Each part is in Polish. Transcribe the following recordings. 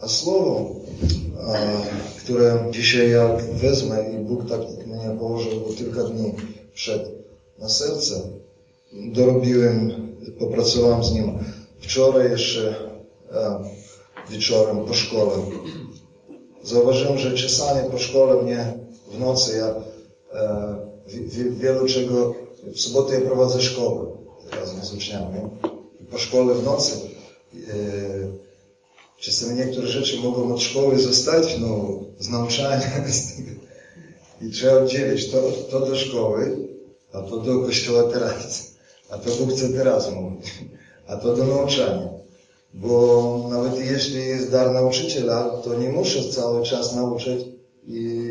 A słowo, które dzisiaj ja wezmę i Bóg tak mnie położył kilka dni przed na serce, dorobiłem, popracowałem z nim wczoraj jeszcze wieczorem po szkole. Zauważyłem, że czasami po szkole mnie w nocy ja w, wielu czego w sobotę ja prowadzę szkołę razem z uczniami. Po szkole w nocy Czasami niektóre rzeczy mogą od szkoły zostać, no, z nauczania. I trzeba oddzielić to, to do szkoły, a to do kościoła teraz. A to Bóg chce teraz mówić. A to do nauczania. Bo nawet jeśli jest dar nauczyciela, to nie muszę cały czas nauczyć i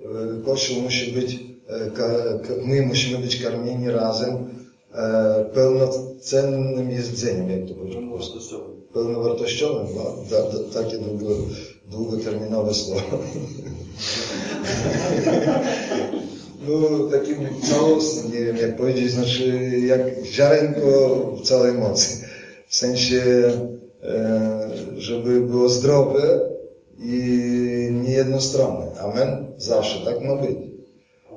e, Kościół musi być, e, my musimy być karmieni razem e, pełnocennym jedzeniem, jak to powiedzieć pełnowartościowym, no, takie długo, długoterminowe słowo. No, takim całostnym, nie wiem jak powiedzieć, znaczy jak ziarenko w całej mocy. W sensie, e, żeby było zdrowe i niejednostronne. Amen? Zawsze tak ma być.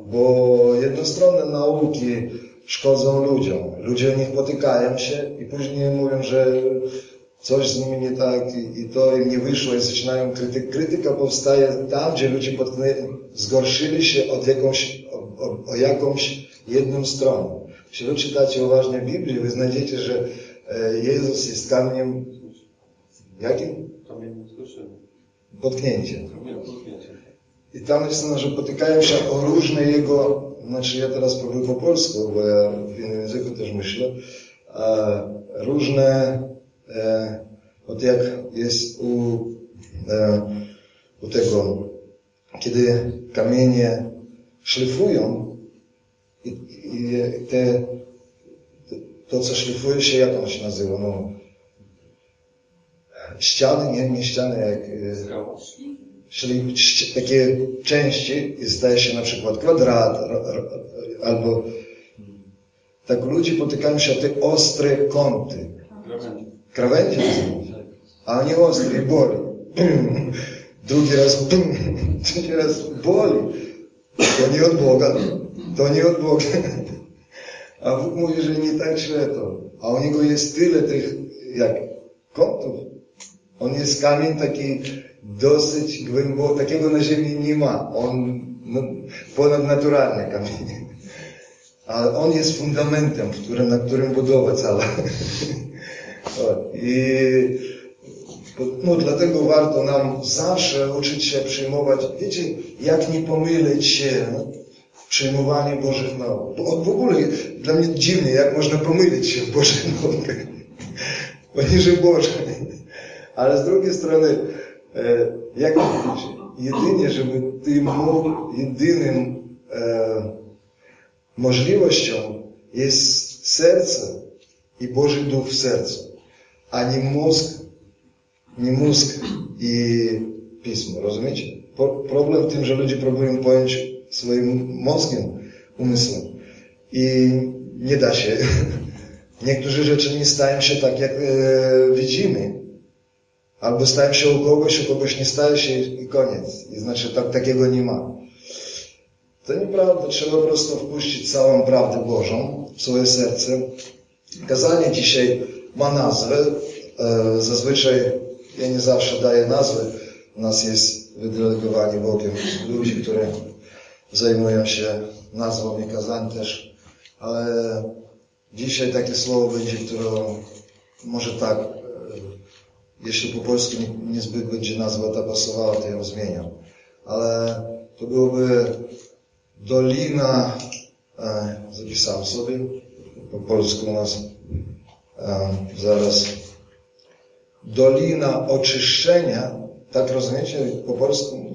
Bo jednostronne nauki szkodzą ludziom. Ludzie nich potykają się i później mówią, że coś z nimi nie tak i, i to im nie wyszło i zaczynają krytyk. Krytyka powstaje tam, gdzie ludzie potknęli, zgorszyli się od jakąś, o, o, o jakąś jedną stronę. Jeśli wy czytacie uważnie Biblię, wy znajdziecie, że e, Jezus jest kamieniem jakim? Kamieniem zgorszenia. Potknięcie. I tam napisano, że potykają się o różne jego, znaczy ja teraz powiem po polsku, bo ja w innym języku też myślę, różne e, od jak jest u, e, u tego, kiedy kamienie szlifują i, i te, to, co szlifuje się, jak ono się nazywa? No, ściany, nie, nie ściany, jak... E, Czyli takie części staje się na przykład kwadrat albo tak ludzie potykają się o te ostre kąty. Krawędzie? A nie ostre i boli. Drugi raz trzeci raz boli. To nie od Boga. To nie od Boga. A Bóg mówi, że nie tak źle to. A u Niego jest tyle tych, jak kątów. On jest kamień taki dosyć głęboko, takiego na ziemi nie ma. On no, ponadnaturalny kamień. Ale on jest fundamentem, który, na którym budowa cała. I no, dlatego warto nam zawsze uczyć się przyjmować, wiecie, jak nie pomylić się w przyjmowaniu Bożych nauk. Bo w ogóle dla mnie dziwnie, jak można pomylić się w Bożych naukach. Poniżej Boże. Ale z drugiej strony, e, jak mówić, jedynie, żeby Ty mógł, jedynym e, możliwością jest serce i Boży Duch w sercu, a nie mózg, nie mózg i pismo, rozumiecie? Problem w tym, że ludzie próbują pojąć swoim mózgiem, umysłem i nie da się. Niektóre rzeczy nie stają się tak, jak e, widzimy. Albo stają się u kogoś, u kogoś nie staje się i koniec. I znaczy tak, takiego nie ma. To nieprawda, trzeba po prostu wpuścić całą prawdę Bożą w swoje serce. Kazanie dzisiaj ma nazwę. E, zazwyczaj ja nie zawsze daję nazwy. U nas jest wydelegowani Bogiem ludzi, którzy zajmują się nazwą i kazań też. Ale dzisiaj takie słowo będzie, które może tak, e, jeśli po polsku niezbyt będzie nazwa ta pasowała, to ją zmieniam. Ale to byłoby Dolina, e, zapisałem sobie, po polsku u nas zaraz, Dolina Oczyszczenia, tak rozumiecie po polsku?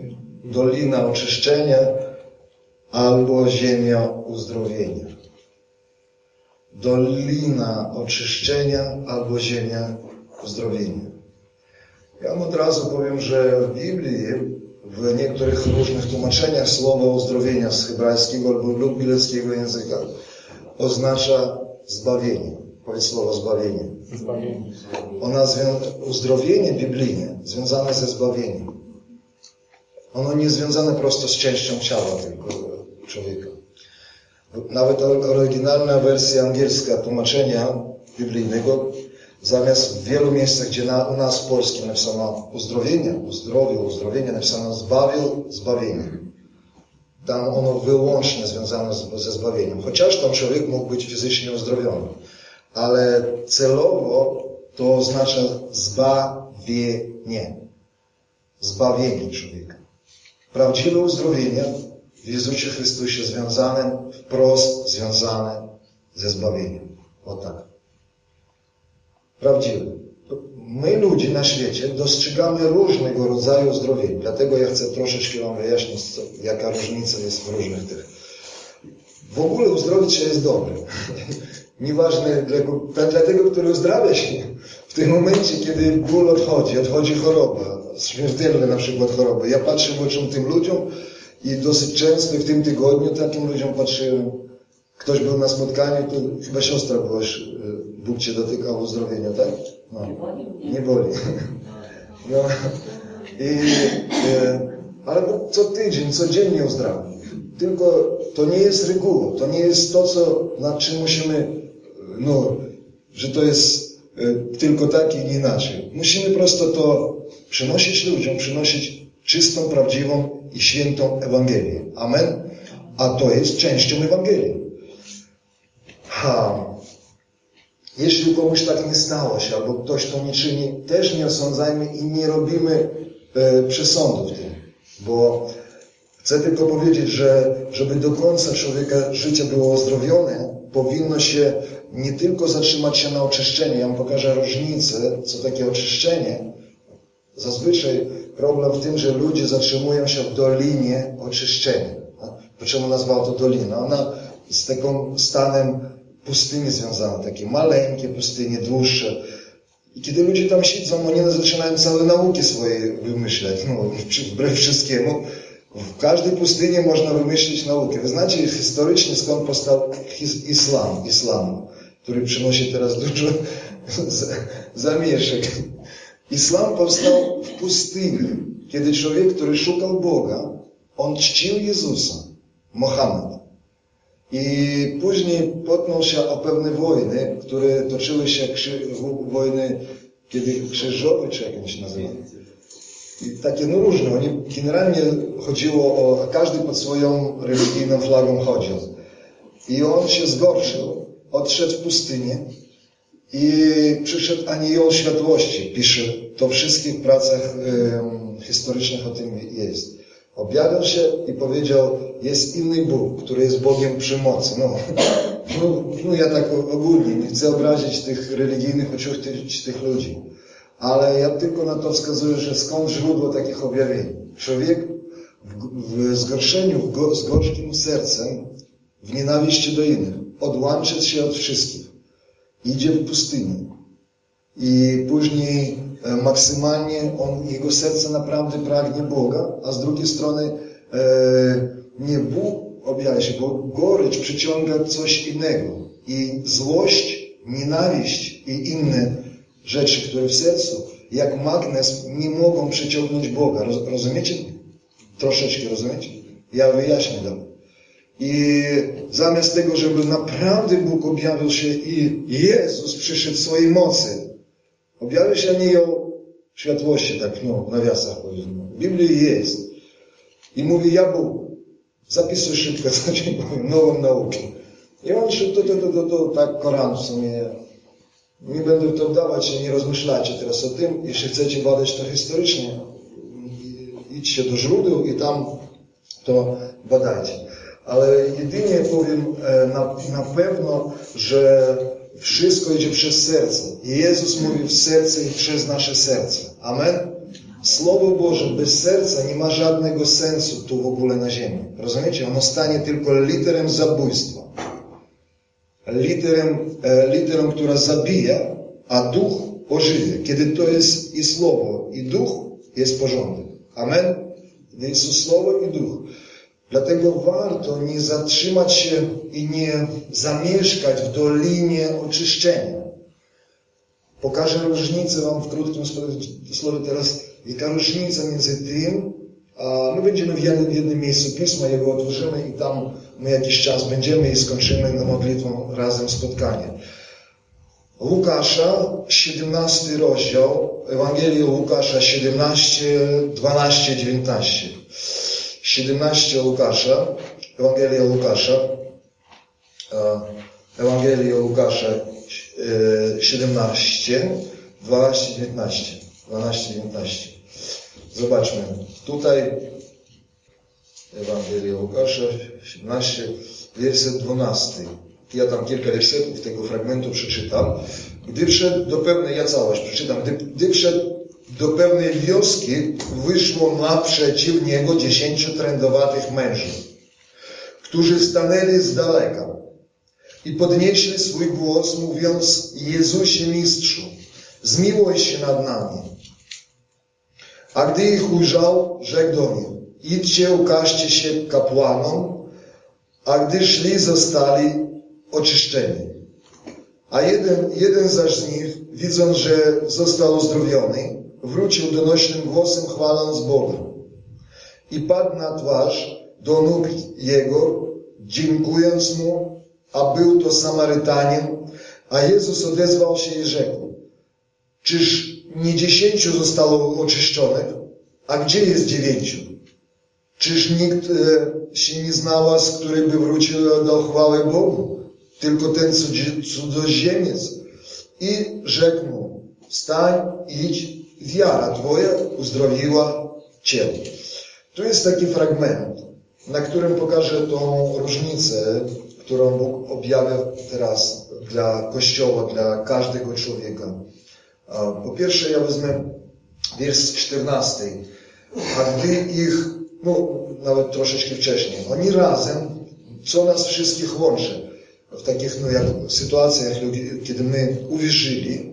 Dolina Oczyszczenia albo Ziemia Uzdrowienia. Dolina Oczyszczenia albo Ziemia Uzdrowienia. Ja od razu powiem, że w Biblii w niektórych różnych tłumaczeniach słowo uzdrowienia z hebrajskiego lub bileckiego języka oznacza zbawienie. Powiedz słowo zbawienie. Zbawienie. Ona zwią- uzdrowienie biblijne związane ze zbawieniem. Ono nie związane prosto z częścią ciała tylko człowieka. Nawet oryginalna wersja angielska tłumaczenia biblijnego, zamiast w wielu miejscach, gdzie na, u nas w polskim napisano uzdrowienia, uzdrowił, uzdrowienia, napisano zbawił, zbawienie. Tam ono wyłącznie związane z, ze zbawieniem. Chociaż tam człowiek mógł być fizycznie uzdrowiony. Ale celowo to oznacza zbawienie. Zbawienie człowieka. Prawdziwe uzdrowienie w Jezusie Chrystusie związane, wprost związane ze zbawieniem. O tak. Prawdziwe. My ludzie na świecie dostrzegamy różnego rodzaju uzdrowień. Dlatego ja chcę troszeczkę Wam wyjaśnić, co, jaka różnica jest w różnych tych. W ogóle uzdrowić się jest dobre. Nieważne dla, dla tego, który uzdrawia się. W tym momencie, kiedy ból odchodzi, odchodzi choroba, śmiertelne na przykład choroby. Ja patrzę w oczy tym ludziom i dosyć często w tym tygodniu takim ludziom patrzyłem. Ktoś był na spotkaniu, to chyba siostra była, Bóg Cię dotykał uzdrowienia, tak? No. Nie boli. No. I, e, ale co tydzień, codziennie uzdrawia. Tylko to nie jest reguła, to nie jest to, co, nad czym musimy, no, że to jest e, tylko tak i nie inaczej. Musimy prosto to przynosić ludziom, przynosić czystą, prawdziwą i świętą Ewangelię. Amen? A to jest częścią Ewangelii. Ha. Jeśli komuś tak nie stało się, albo ktoś to nie czyni, też nie osądzajmy i nie robimy e, przesądów tym. Bo chcę tylko powiedzieć, że żeby do końca człowieka życie było ozdrowione, powinno się nie tylko zatrzymać się na oczyszczeniu. Ja wam pokażę różnicę, co takie oczyszczenie. Zazwyczaj problem w tym, że ludzie zatrzymują się w dolinie oczyszczenia. Dlaczego nazwał to dolina? Ona z takim stanem pustyni związane, takie maleńkie pustynie, dłuższe. I kiedy ludzie tam siedzą, oni zaczynają całe nauki swoje wymyślać, no, wbrew wszystkiemu. W każdej pustyni można wymyślić naukę. Wy znacie historycznie skąd powstał islam, islam, który przynosi teraz dużo zamieszek. Islam powstał w pustyni, kiedy człowiek, który szukał Boga, on czcił Jezusa, Mohamed. I później potknął się o pewne wojny, które toczyły się, wojny, kiedy krzyżowe, czy jak się nazywa. I takie no różne. Oni generalnie chodziło o, każdy pod swoją religijną flagą chodził. I on się zgorszył, odszedł w pustynię i przyszedł anioł światłości. Pisze, to w wszystkich pracach historycznych o tym jest. Objawił się i powiedział, jest inny Bóg, który jest Bogiem przemocy. No, no, no ja tak ogólnie, nie chcę obrazić tych religijnych uczuć tych, tych ludzi. Ale ja tylko na to wskazuję, że skąd źródło takich objawień. Człowiek w, w zgorszeniu, w go, z gorzkim sercem, w nienawiści do innych, odłączyć się od wszystkich. Idzie w pustynię. I później e, maksymalnie on, jego serce naprawdę pragnie Boga, a z drugiej strony e, nie Bóg objawia się, bo gorycz przyciąga coś innego. I złość, nienawiść i inne rzeczy, które w sercu, jak magnes, nie mogą przyciągnąć Boga. Roz, rozumiecie? Troszeczkę rozumiecie? Ja wyjaśnię dam. I zamiast tego, żeby naprawdę Bóg objawił się i Jezus przyszedł w swojej mocy, objawił się o światłości, tak no, w nawiasach powiedzmy. W Biblii jest. I mówi, ja Bóg. Zapisuj szybko, co ci powiem, nową naukę. I on szybko, to, to, to, to, tak Koran w sumie. Nie będę to wdawać nie rozmyślajcie teraz o tym. Jeśli chcecie badać to historycznie, idźcie do źródeł i tam to badajcie. Jedynie powiem na, na pewno, że wszystko idzie przez serce. I Jezus mówi w serce i przez nasze serce. Amen? Słowo Boże bez serca nie ma żadnego sensu tu w ogóle na ziemi. Rozumiecie? Ono stanie tylko literem zabójstwa. Literem, literą, która zabija, a duch ożywia. Kiedy to jest i słowo, i duch, jest porządek. Amen? Jest słowo i duch. Dlatego warto nie zatrzymać się i nie zamieszkać w dolinie oczyszczenia. Pokażę różnicę Wam w krótkim słowie teraz, jaka różnica między tym, a my będziemy w jednym, w jednym miejscu Pisma, jego otworzymy i tam my jakiś czas będziemy i skończymy na modlitwą razem spotkanie. Łukasza, 17 rozdział, Ewangelii Łukasza 17, 12, 19. 17 Łukasza, Ewangelia Łukasza, Ewangelia Łukasza 17, 12, 19. 12, 19. Zobaczmy. Tutaj Ewangelia Łukasza 17, werset 12. Ja tam kilka wersetów tego fragmentu przeczytam. Gdy wszedł do pewnej, ja całość przeczytam, gdy, gdy wszedł do pewnej wioski, wyszło naprzeciw niego dziesięciu trędowatych mężów, którzy stanęli z daleka i podnieśli swój głos, mówiąc Jezusie Mistrzu, zmiłuj się nad nami. A gdy ich ujrzał, rzekł do nich, idźcie, ukażcie się kapłanom, a gdy szli, zostali oczyszczeni. A jeden, jeden zaś z nich, widząc, że został uzdrowiony, wrócił donośnym głosem chwaląc Boga. I padł na twarz do nóg Jego, dziękując Mu, a był to Samarytanin, a Jezus odezwał się i rzekł, czyż nie dziesięciu zostało oczyszczonych, a gdzie jest dziewięciu? Czyż nikt e, się nie znalazł, który by wrócił do chwały Bogu? Tylko ten cudzoziemiec. I rzekł mu, wstań, idź, wiara Twoja uzdrowiła Cię. Tu jest taki fragment, na którym pokażę tą różnicę, którą Bóg objawia teraz dla Kościoła, dla każdego człowieka. Po pierwsze, ja wezmę wiersz 14. A gdy ich, no nawet troszeczkę wcześniej, oni razem, co nas wszystkich łączy w takich no, jak sytuacjach, kiedy my uwierzyli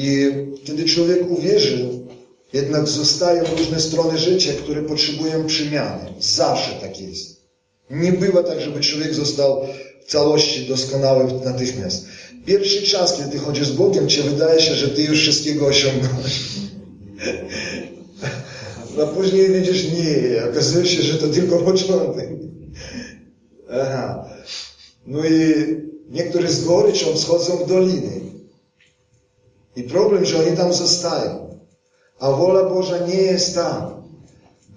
i kiedy człowiek uwierzył, jednak zostają różne strony życia, które potrzebują przemiany. Zawsze tak jest. Nie bywa tak, żeby człowiek został w całości doskonały natychmiast. Pierwszy czas, kiedy ty chodzisz z Bogiem, ci wydaje się, że ty już wszystkiego osiągnąłeś. A później widzisz, nie, okazuje się, że to tylko początek. Aha. No i niektórzy z goryczą schodzą w doliny. I problem, że oni tam zostają. A wola Boża nie jest tam.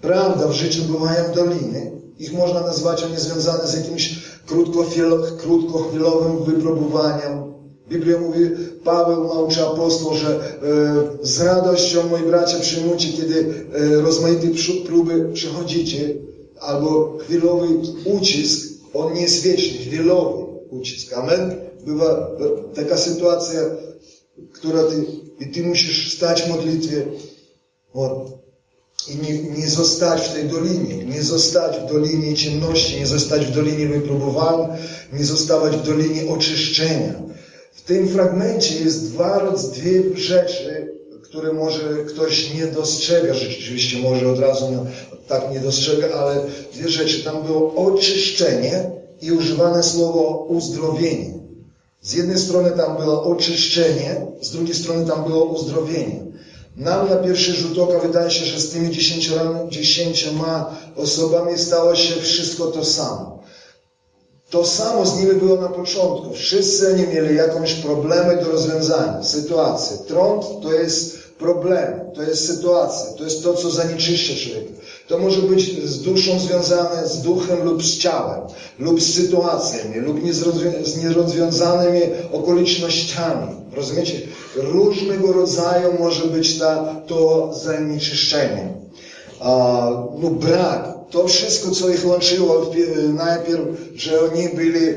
Prawda, w życiu bywają doliny. Ich można nazwać one związane z jakimś krótkochwilowym wypróbowaniem, Biblia mówi, Paweł nauczy apostoł, że e, z radością, moi bracia, przyjmujcie, kiedy e, rozmaite próby przechodzicie, albo chwilowy ucisk, on nie jest wieczny, chwilowy ucisk. Amen? Bywa e, taka sytuacja, która ty, i ty musisz stać w modlitwie, i nie, nie zostać w tej dolinie, nie zostać w dolinie ciemności, nie zostać w dolinie wypróbowań, nie zostawać w dolinie oczyszczenia. W tym fragmencie jest dwa, dwie rzeczy, które może ktoś nie dostrzega, rzeczywiście może od razu tak nie dostrzega, ale dwie rzeczy. Tam było oczyszczenie i używane słowo uzdrowienie. Z jednej strony tam było oczyszczenie, z drugiej strony tam było uzdrowienie. Nam na pierwszy rzut oka wydaje się, że z tymi dziesięcioma osobami stało się wszystko to samo. To samo z nimi było na początku. Wszyscy oni mieli jakąś problemy do rozwiązania, sytuację. Trąd to jest problem, to jest sytuacja, to jest to, co zanieczyszcza człowieka. To może być z duszą związane, z duchem lub z ciałem, lub z sytuacjami, lub z nierozwiązanymi okolicznościami. Rozumiecie? Różnego rodzaju może być ta, to zanieczyszczenie. A, no brak to wszystko, co ich łączyło najpierw, że oni byli, e,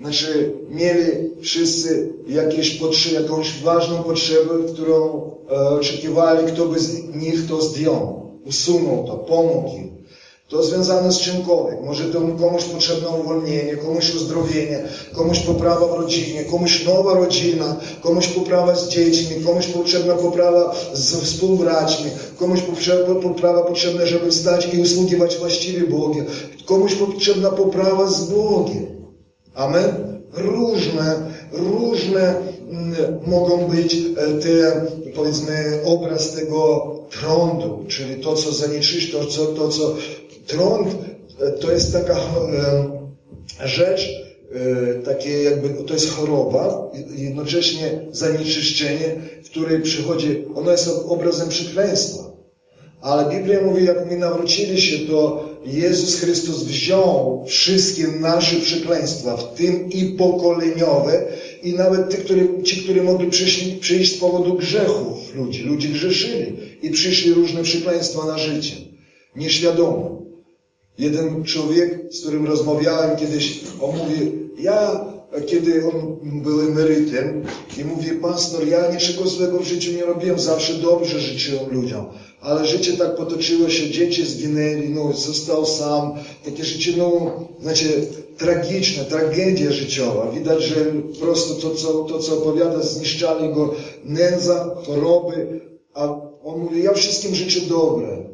znaczy mieli wszyscy jakieś potrzeby, jakąś ważną potrzebę, którą e, oczekiwali, kto by z nich to zdjął, usunął to, pomógł im. To związane z czymkolwiek. Może to komuś potrzebne uwolnienie, komuś uzdrowienie, komuś poprawa w rodzinie, komuś nowa rodzina, komuś poprawa z dziećmi, komuś potrzebna poprawa z współbraćmi, komuś poprawa potrzebna, żeby wstać i usługiwać właściwie Bogiem, komuś potrzebna poprawa z Bogiem. Amen? Różne, różne mm, mogą być e, te, powiedzmy, obraz tego trądu, czyli to, co zanieczyszcza, to, co, to, co Trąd e, to jest taka e, rzecz, takie jakby, to jest choroba, jednocześnie zanieczyszczenie, w której przychodzi, ono jest obrazem przekleństwa. Ale Biblia mówi, jak my nawrócili się, to Jezus Chrystus wziął wszystkie nasze przekleństwa, w tym i pokoleniowe, i nawet ci, którzy, ci, którzy mogli przyjść, przyjść z powodu grzechów ludzi. Ludzie grzeszyli i przyszli różne przekleństwa na życie. Nieświadomo. Jeden człowiek, z którym rozmawiałem kiedyś, on mówi, ja, kiedy on był emerytem i mówi, pastor, ja niczego złego w życiu nie robiłem, zawsze dobrze życzyłem ludziom. Ale życie tak potoczyło się, dzieci zginęli, no, został sam. Takie życie, no, znaczy, tragiczne, tragedia życiowa. Widać, że po prostu to, co, to, co opowiada, zniszczali go nędza, choroby, a on mówi, ja wszystkim życzę dobre.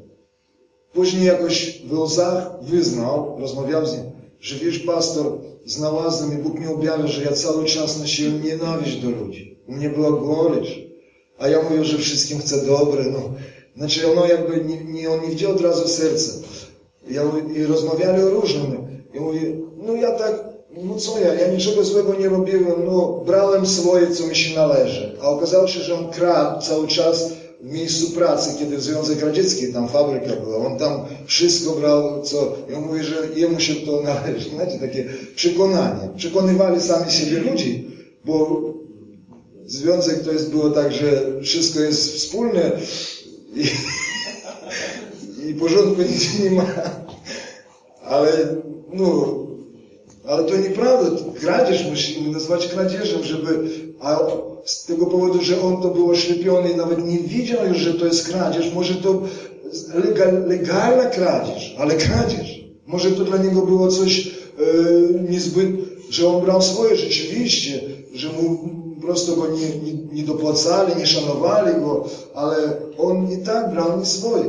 Później jakoś w łzach wyznał, rozmawiał z nim, że wiesz, pastor, znalazłem i Bóg mi objawia, że ja cały czas nosiłem nienawiść do ludzi. U mnie była gorycz. A ja mówię, że wszystkim chcę dobre. No. Znaczy ono jakby, nie, nie, on nie widział od razu serca. Ja, I rozmawiali o różnym. Ja mówię, no ja tak, no co ja, ja niczego złego nie robiłem, no brałem swoje, co mi się należy. A okazało się, że on kradł cały czas w miejscu pracy, kiedy Związek Radziecki, tam fabryka była, on tam wszystko brał, co, ja mówię, że jemu się to należy, znacie, takie przekonanie. Przekonywali sami siebie ludzi, bo Związek to jest, było tak, że wszystko jest wspólne i, i porządku nic nie ma. Ale, no, ale to nieprawda. Kradzież musimy nazwać kradzieżem, żeby, a z tego powodu, że on to był oślepiony i nawet nie widział już, że to jest kradzież. Może to legal, legalna kradzież, ale kradzież. Może to dla niego było coś e, niezbyt, że on brał swoje rzeczywiście, że mu po prostu go nie, nie, nie dopłacali, nie szanowali go, ale on i tak brał nie swoje.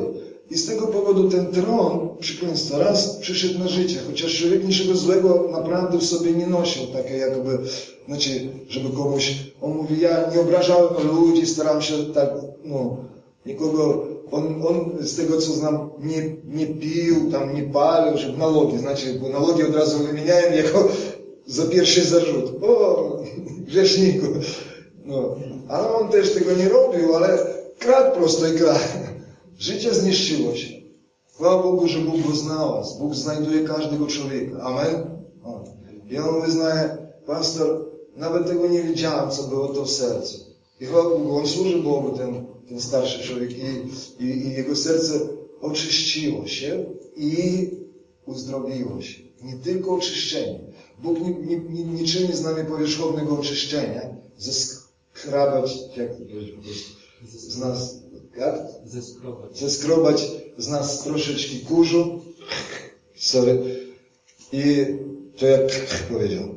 I z tego powodu ten tron przekleństwa raz przyszedł na życie, chociaż człowiek niczego złego naprawdę w sobie nie nosił, takie jakby, znaczy, żeby komuś, on mówi, ja nie obrażałem ludzi, staram się tak, no, nikogo, on, on z tego co znam, nie, nie pił, tam nie palił, żeby nalogi, znaczy, bo nalogi od razu wymieniałem jako za pierwszy zarzut. O, grzeszniku. No, ale on też tego nie robił, ale kradł prosto i kradł. Życie zniszczyło się. Chwała Bogu, że Bóg go znalazł. Bóg znajduje każdego człowieka. Amen? I on wyznaje, pastor, nawet tego nie wiedziałem, co było to w sercu. I Bogu, on służy Bogu, ten, ten starszy człowiek. I, i, I jego serce oczyściło się i uzdrowiło się. Nie tylko oczyszczenie. Bóg nie, nie, nie, nie czyni z nami powierzchownego oczyszczenia, zeskrabać, jak to powiedzieć po prostu, z nas jak? Zeskrobać. Zeskrobać z nas troszeczkę kurzu. Sorry. I to jak powiedział.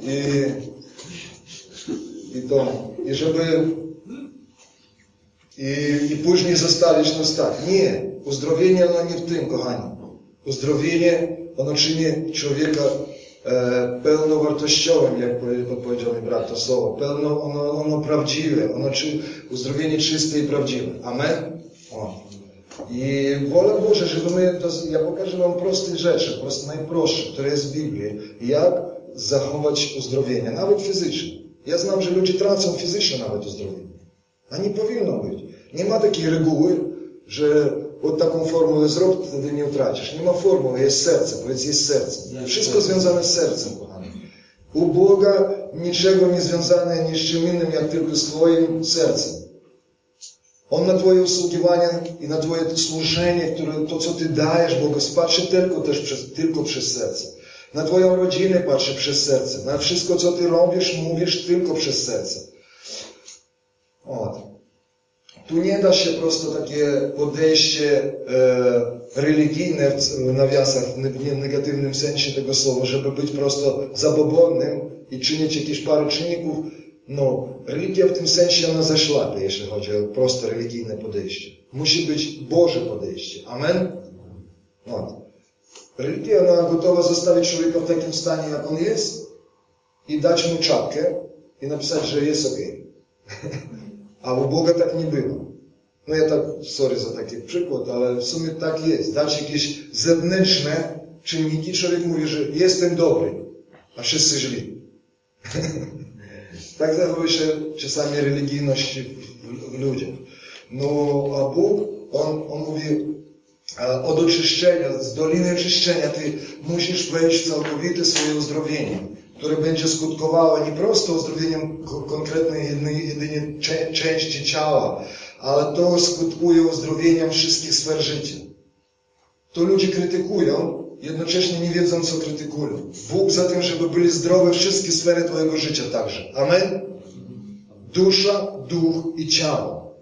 I, I to. I żeby i, i później zostalić nas tak. Nie. Uzdrowienie ono nie w tym, kochani. Uzdrowienie ono czyni człowieka e, pełnowartościowym, jak powiedział mi brat to słowo, pełno, ono, ono prawdziwe, ono czy, uzdrowienie czyste i prawdziwe. Amen? O. I wola Boże, żeby my, ja pokażę Wam proste rzeczy, po prostu najprostsze, które jest w Biblii, jak zachować uzdrowienie, nawet fizyczne. Ja znam, że ludzie tracą fizyczne nawet uzdrowienie. A nie powinno być. Nie ma takiej reguły, że od taką formułę zrób, wtedy nie utracisz. Nie ma formuły, jest serce. Powiedz, jest serce. Wszystko związane z sercem, kochani. U Boga niczego nie związane niż czym innym, jak tylko z Twoim sercem. On na Twoje usługiwanie i na Twoje służenie, które, to co Ty dajesz Bogu, patrzy tylko też przez, tylko przez serce. Na Twoją rodzinę patrzy przez serce. Na wszystko, co Ty robisz, mówisz tylko przez serce. O, Tu nie da się prosto takie podejście e, religijne w nawiasach, w negatywnym sensie tego słowa, żeby być prosto zabobonnym i czynić jakieś parę czynników. No, religia w tym sensie ona zaszła, jeśli chodzi o proste religijne podejście. Musi być Boże podejście. Amen? No. Religia ona gotowa zostawić człowieka w takim stanie, jak on jest i dać mu czapkę i napisać, że jest ok. A u Boga tak nie było. No ja tak, sorry za taki przykład, ale w sumie tak jest. Dać jakieś zewnętrzne czynniki, człowiek mówi, że jestem dobry, a wszyscy źli. tak zachowuje się czasami religijność w ludziach. No a Bóg, On, on mówi od oczyszczenia, z doliny oczyszczenia, Ty musisz wejść w całkowite swoje uzdrowienie które będzie skutkowało nie prosto uzdrowieniem konkretnej jedynie części ciała, ale to skutkuje uzdrowieniem wszystkich sfer życia. To ludzie krytykują, jednocześnie nie wiedzą, co krytykują. Bóg za tym, żeby byli zdrowe wszystkie sfery Twojego życia także. Amen? Dusza, duch i ciało.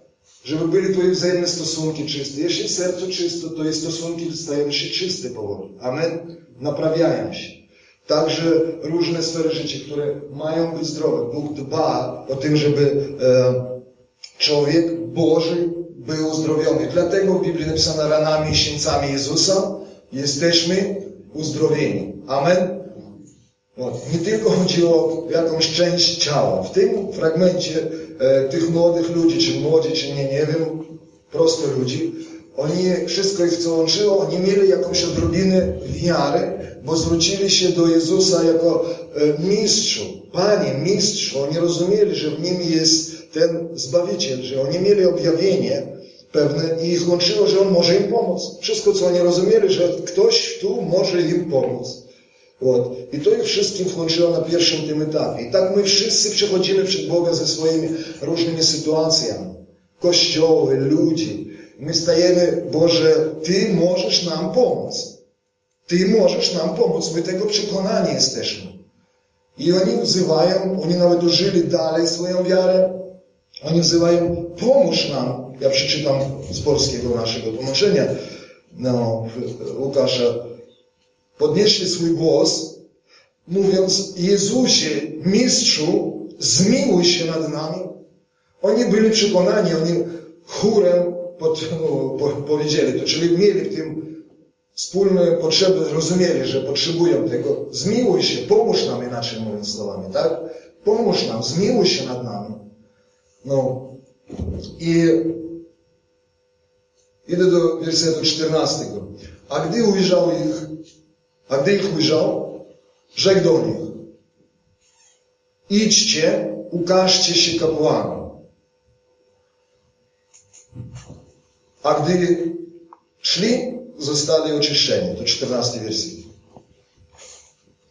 Żeby byli Twoje wzajemne stosunki czyste. Jeśli serce czyste, to i stosunki stają się czyste powoli. Amen? Naprawiają się. Także różne sfery życia, które mają być zdrowe. Bóg dba o tym, żeby e, człowiek Boży był uzdrowiony. Dlatego w Biblii napisano ranami i sińcami Jezusa jesteśmy uzdrowieni. Amen? No, nie tylko chodzi o jakąś część ciała. W tym fragmencie e, tych młodych ludzi, czy młodzi, czy nie, nie wiem, proste ludzi, oni wszystko ich co łączyło, oni mieli jakąś odrobinę wiary, bo zwrócili się do Jezusa jako e, mistrzu, Panie, mistrzu. Oni rozumieli, że w nim jest ten Zbawiciel, że oni mieli objawienie pewne i ich łączyło, że On może im pomóc. Wszystko, co oni rozumieli, że ktoś tu może im pomóc. Вот. I to ich wszystkim włączyło na pierwszym tym etapie. I tak my wszyscy przechodzimy przed Boga ze swoimi różnymi sytuacjami. Kościoły, ludzi. My stajemy, Boże, Ty możesz nam pomóc. Ty możesz nam pomóc. My tego przekonani jesteśmy. I oni wzywają, oni nawet użyli dalej swoją wiarę. Oni wzywają, pomóż nam. ja przeczytam z polskiego naszego tłumaczenia, no, Łukasza. Podnieśli swój głos, mówiąc, Jezusie, mistrzu, zmiłuj się nad nami. Oni byli przekonani, oni chórem pod, no, po, powiedzieli to, czyli mieli w tym wspólne potrzeby, rozumieli, że potrzebują tego. Zmiłuj się, pomóż nam, inaczej mówiąc słowami, tak? Pomóż nam, zmiłuj się nad nami. No. I idę do wersetu 14. A gdy ujrzał ich, a gdy ich ujrzał, rzekł do nich, idźcie, ukażcie się kapłanom. A gdy szli, zostali oczyszczeni. To 14 wersji.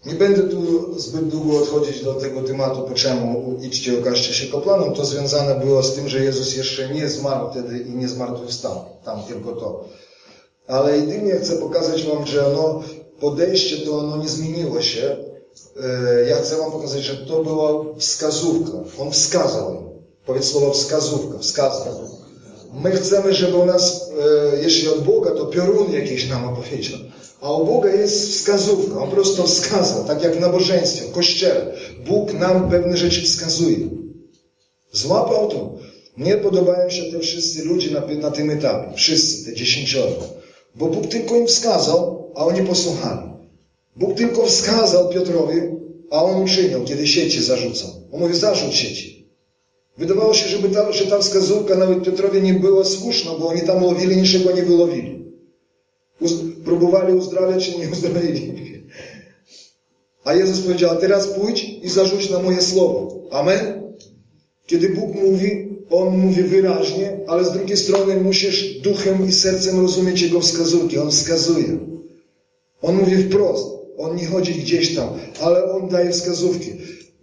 Nie będę tu zbyt długo odchodzić do tego tematu, po czemu idźcie, okażcie się kapłanom. To związane było z tym, że Jezus jeszcze nie zmarł wtedy i nie zmartwychwstał. Tam tylko to. Ale jedynie chcę pokazać Wam, że ono, podejście to ono nie zmieniło się. E, ja chcę Wam pokazać, że to była wskazówka. On wskazał. Powiedz słowo wskazówka, wskazał. My chcemy, żeby u nas, jeśli od Boga, to piorun jakiś nam opowiedział. A u Boga jest wskazówka. On prosto wskazał, tak jak w nabożeństwie, w kościele. Bóg nam pewne rzeczy wskazuje. Złapał to. Nie podobają się te wszyscy ludzie na, na tym etapie. Wszyscy, te dziesięcioro. Bo Bóg tylko im wskazał, a oni posłuchali. Bóg tylko wskazał Piotrowi, a on uczynił, kiedy sieci zarzucał. On mówi, zarzuć sieci. Wydawało się, żeby ta, że ta wskazówka nawet Piotrowie nie była słuszna, bo oni tam łowili, niczego nie wyłowili. Uz próbowali uzdrawiać i nie uzdrowili. A Jezus powiedział, teraz pójdź i zarzuć na moje słowo. Amen? Kiedy Bóg mówi, On mówi wyraźnie, ale z drugiej strony musisz duchem i sercem rozumieć Jego wskazówki. On wskazuje. On mówi wprost. On nie chodzi gdzieś tam, ale On daje wskazówki.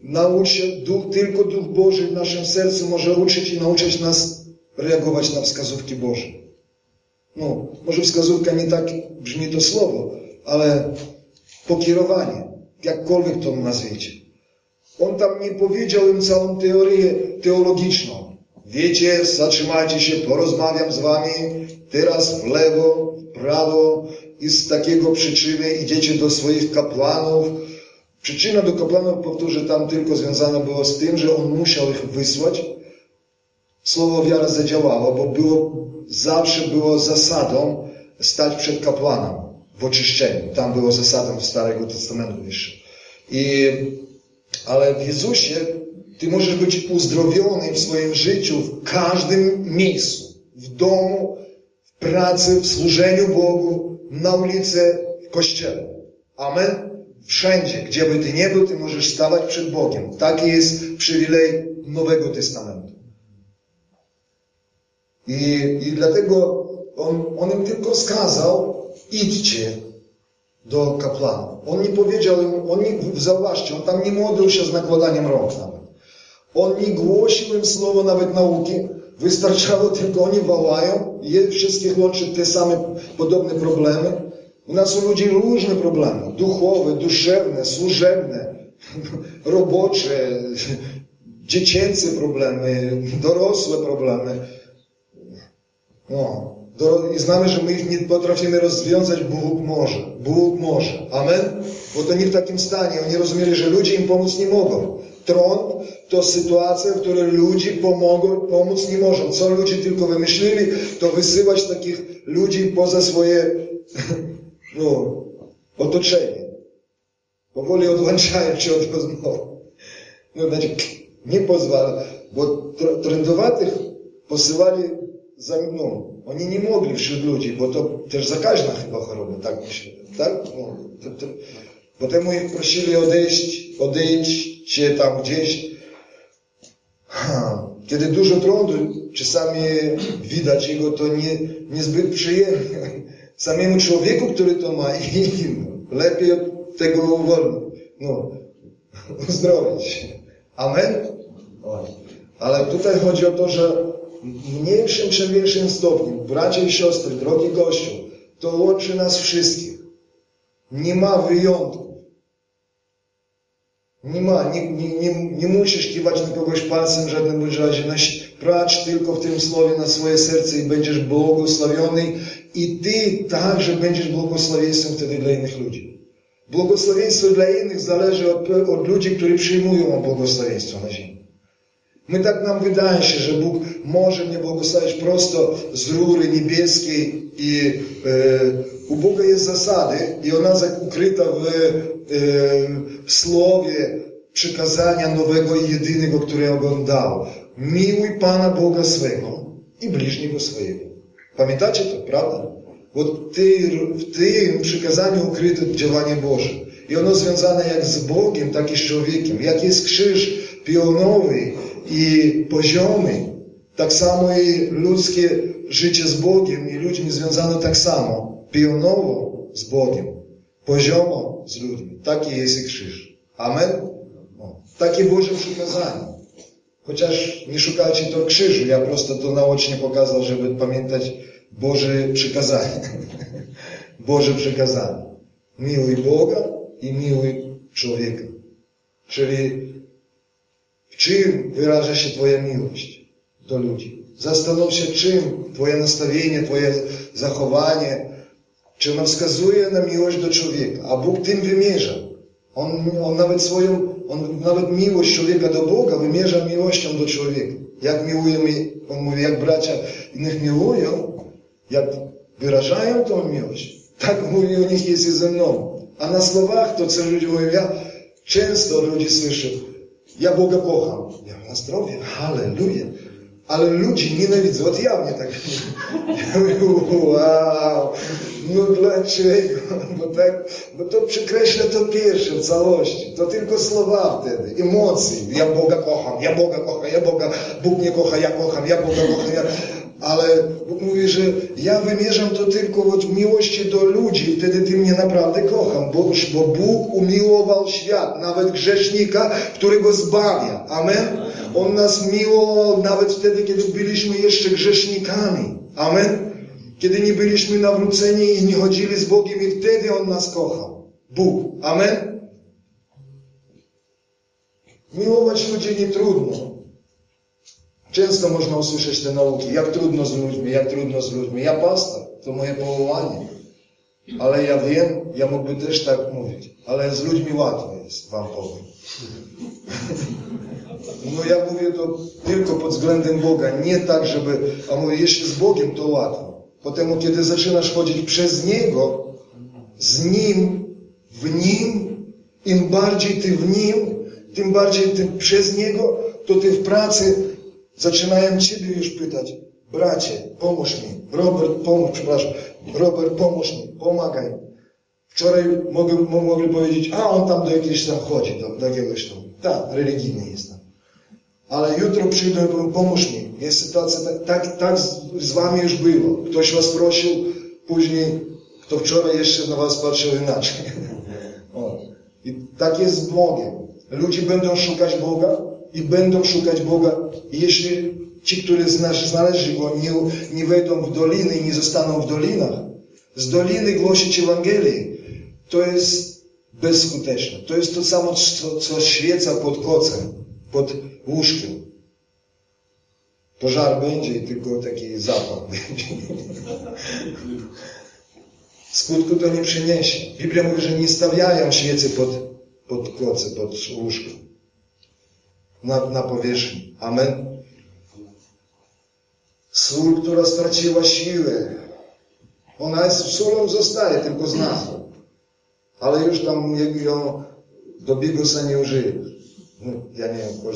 Naucz się, duch, tylko Duch Boży w naszym sercu może uczyć i nauczyć nas reagować na wskazówki Boże. No, może wskazówka nie tak brzmi to słowo, ale pokierowanie, jakkolwiek to nazwiecie. On tam nie powiedział im całą teorię teologiczną. wiecie, zatrzymajcie się, porozmawiam z wami, teraz w lewo, w prawo i z takiego przyczyny idziecie do swoich kapłanów. Przyczyna do kapłanów, powtórzę, tam tylko związana była z tym, że on musiał ich wysłać. Słowo wiara zadziałało, bo było, zawsze było zasadą stać przed kapłanem w oczyszczeniu. Tam było zasadą Starego Testamentu jeszcze. I, ale w Jezusie ty możesz być uzdrowiony w swoim życiu w każdym miejscu. W domu, w pracy, w służeniu Bogu, na ulicy, w kościele. Amen? Wszędzie, gdzie by ty nie był, ty możesz stawać przed Bogiem. Taki jest przywilej Nowego Testamentu. I, i dlatego on, on im tylko skazał, idźcie do kapłana. On nie powiedział im, on nie, zauważcie, on tam nie modlił się z nakładaniem rąk nawet. On nie głosił im słowo nawet nauki. Wystarczało tylko, oni wołają, je wszystkich łączy te same podobne problemy. U nas są ludzi różne problemy. Duchowe, duszewne, służebne, robocze, dziecięce problemy, dorosłe problemy. No. I znamy, że my ich nie potrafimy rozwiązać, Bóg może. Bóg może. Amen? Bo to nie w takim stanie. Oni rozumieli, że ludzie im pomóc nie mogą. Tron to sytuacja, w której ludzie pomogą, pomóc nie mogą. Co ludzie tylko wymyślili, to wysyłać takich ludzi poza swoje no, otoczenie. Powoli odłączają się od rozmowy. No, znaczy, nie pozwala, bo trendowatych posyłali za, no, oni nie mogli wśród ludzi, bo to też zakaźna chyba choroba, tak myślę, tak? No, to, to, potem ich prosili odejść, odejdźcie tam gdzieś. Ha, kiedy dużo trudu, czasami widać jego, to nie, niezbyt przyjemnie. Samemu człowieku, który to ma, i lepiej od tego uwolnić, no, uzdrowić. Amen? Ale tutaj chodzi o to, że w mniejszym czy większym stopniu, bracia i siostry, drogi Kościół, to łączy nas wszystkich. Nie ma wyjątków. Nie ma, nie, nie, nie, nie musisz kiwać na kogoś palcem w żadnym razie. Pracz tylko w tym słowie na swoje serce i będziesz błogosławiony i ty także będziesz błogosławieństwem wtedy dla innych ludzi. Błogosławieństwo dla innych zależy od, od ludzi, którzy przyjmują błogosławieństwo na ziemi. My tak nam wydaje się, że Bóg może mnie błogosławić prosto z rury niebieskiej i e, u Boga jest zasady i ona ukryta w, e, w słowie przykazania nowego i jedynego, którego On dał. Miłuj Pana Boga swego i bliźniego swojego. Pamiętacie to, prawda? Bo w tym przykazaniu ukryte działanie Boże. I ono związane jak z Bogiem, tak i z człowiekiem. Jak jest krzyż pionowy, i poziomy, tak samo i ludzkie życie z Bogiem i ludźmi związane tak samo, pionowo z Bogiem, poziomo z ludźmi. Taki jest i krzyż. Amen? No. Takie Boże przykazanie. Chociaż nie szukajcie to krzyżu, ja prosto to naocznie pokazał, żeby pamiętać Boże przykazanie. Boże przykazanie. Miłuj Boga i miłuj człowieka. Czyli czym wyraża się Twoja miłość do ludzi. Zastanów się, czym Twoje nastawienie, Twoje zachowanie, czy ono wskazuje na miłość do człowieka, a Bóg tym wymierza. On, on nawet swoją, on nawet miłość człowieka do Boga wymierza miłością do człowieka. Jak miłujemy, on mówi, jak bracia innych miłują, jak wyrażają tą miłość, tak mówi o nich jest i ze mną. A na słowach to, co ludzie mówią, ja często ludzie słyszę, ja Boga kocham. Ja na zdrowie, halleluja. Ale ludzi nienawidzę, od ja mnie tak ja mówię, wow, no dlaczego? Bo, tak, bo to przekreśla to pierwsze w całości. To tylko słowa wtedy, emocje. Ja Boga kocham, ja Boga kocham, ja Boga, Bóg mnie kocha, ja kocham, ja Boga kocham. Ja... Ale Bóg mówi, że ja wymierzam to tylko od miłości do ludzi, wtedy Ty mnie naprawdę kocham, bo, bo Bóg umiłował świat, nawet grzesznika, który go zbawia. Amen? On nas miłował nawet wtedy, kiedy byliśmy jeszcze grzesznikami. Amen? Kiedy nie byliśmy nawróceni i nie chodzili z Bogiem i wtedy On nas kochał. Bóg. Amen? Miłować ludzi nie trudno. Często można usłyszeć te nauki, jak trudno z ludźmi, jak trudno z ludźmi. Ja pastor, to moje powołanie. Ale ja wiem, ja mógłby też tak mówić, ale z ludźmi łatwo jest, wam powiem. No ja mówię to tylko pod względem Boga, nie tak, żeby, a mówię, jeśli z Bogiem, to łatwo. Potem, kiedy zaczynasz chodzić przez Niego, z Nim, w Nim, im bardziej Ty w Nim, tym bardziej Ty przez Niego, to Ty w pracy zaczynają Ciebie już pytać, bracie, pomóż mi, Robert, pomóż, przepraszam, Robert, pomóż mi, pomagaj. Wczoraj mogli, mogli powiedzieć, a on tam do jakiejś tam chodzi, do, do jakiegoś tam, tak, religijny jest tam. Ale jutro przyjdę i pomóż mi. Jest sytuacja, tak, tak, tak z wami już było. Ktoś was prosił, później, kto wczoraj jeszcze na was patrzył inaczej. o. I tak jest z Bogiem. Ludzie będą szukać Boga i będą szukać Boga. Jeśli ci, którzy znaleźli Go, nie, nie wejdą w doliny i nie zostaną w dolinach, z doliny głosić Ewangelii, to jest bezskuteczne. To jest to samo, co, co świeca pod kocem, pod łóżkiem. Pożar będzie i tylko taki zapach będzie. Skutku to nie przyniesie. Biblia mówi, że nie stawiają świecy pod, pod koce, pod łóżko. Na, na powierzchni. Amen. Sól, która straciła siłę. Ona jest solą zostaje, tylko z nazwą. Ale już tam ją do bigusa nie użyjesz. No, ja nie wiem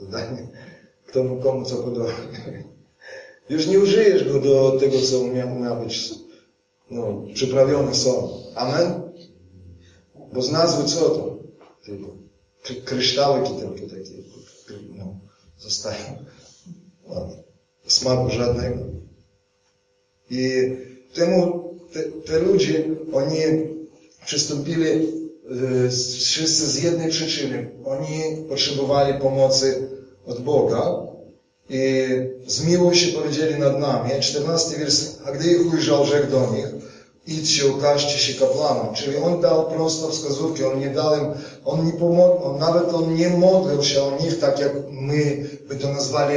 dodanie, kto mu komu co podoba. Już nie użyjesz go do tego, co miał, miał być no, przyprawiony są. Amen? Bo z nazwy co to? Tylko kryształki tylko takie no, zostają. No, smaku żadnego. I temu te, te ludzie, oni przystąpili wszyscy z jednej przyczyny. Oni potrzebowali pomocy od Boga i z miłości powiedzieli nad nami. 14 wiersz, a gdy ich ujrzał, rzekł do nich, idźcie, ukażcie się kapłanom. Czyli on dał prosto wskazówki, on nie dał im, on nie pomógł, nawet on nie modlił się o nich tak, jak my by to nazwali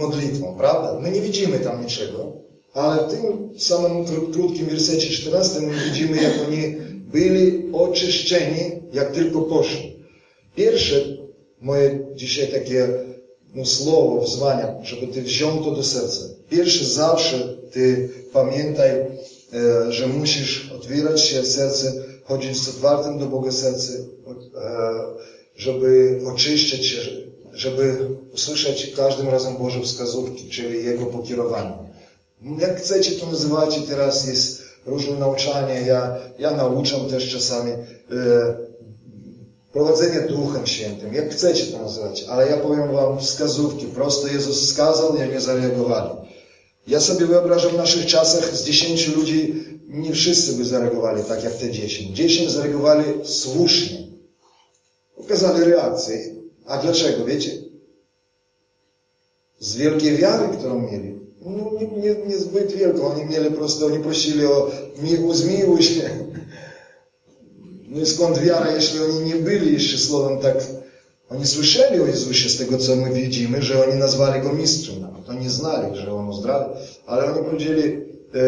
modlitwą, prawda? My nie widzimy tam niczego, ale w tym samym krótkim wersecie 14 my widzimy, jak oni byli oczyszczeni, jak tylko poszli. Pierwsze moje dzisiaj takie no, słowo, wzwania, żeby Ty wziął to do serca. Pierwsze zawsze Ty pamiętaj, że musisz otwierać się serce, chodzić z otwartym do Boga serce, e, żeby oczyścić się, żeby usłyszeć każdym razem Boże wskazówki, czyli Jego pokierowanie. Jak chcecie to nazywacie, teraz jest różne nauczanie, ja, ja nauczam też czasami e, prowadzenie Duchem Świętym, jak chcecie to nazywać, ale ja powiem wam wskazówki, prosto Jezus wskazał i nie zareagowali. Ja sobie wyobrażam w naszych czasach z dziesięciu ludzi nie wszyscy by zareagowali tak jak te dziesięć. Dziesięć zareagowali słusznie. Pokazali reakcję. A dlaczego, wiecie? Z wielkiej wiary, którą mieli. No, nie, nie, niezbyt wielką. Oni mieli prosto, oni prosili o miłu, zmiłuj się. No i skąd wiara, jeśli oni nie byli jeszcze słowem tak, oni słyszeli o Jezusie z tego, co my widzimy, że oni nazwali Go mistrzem nawet. Oni znali, że On uzdrawia, ale oni powiedzieli, e,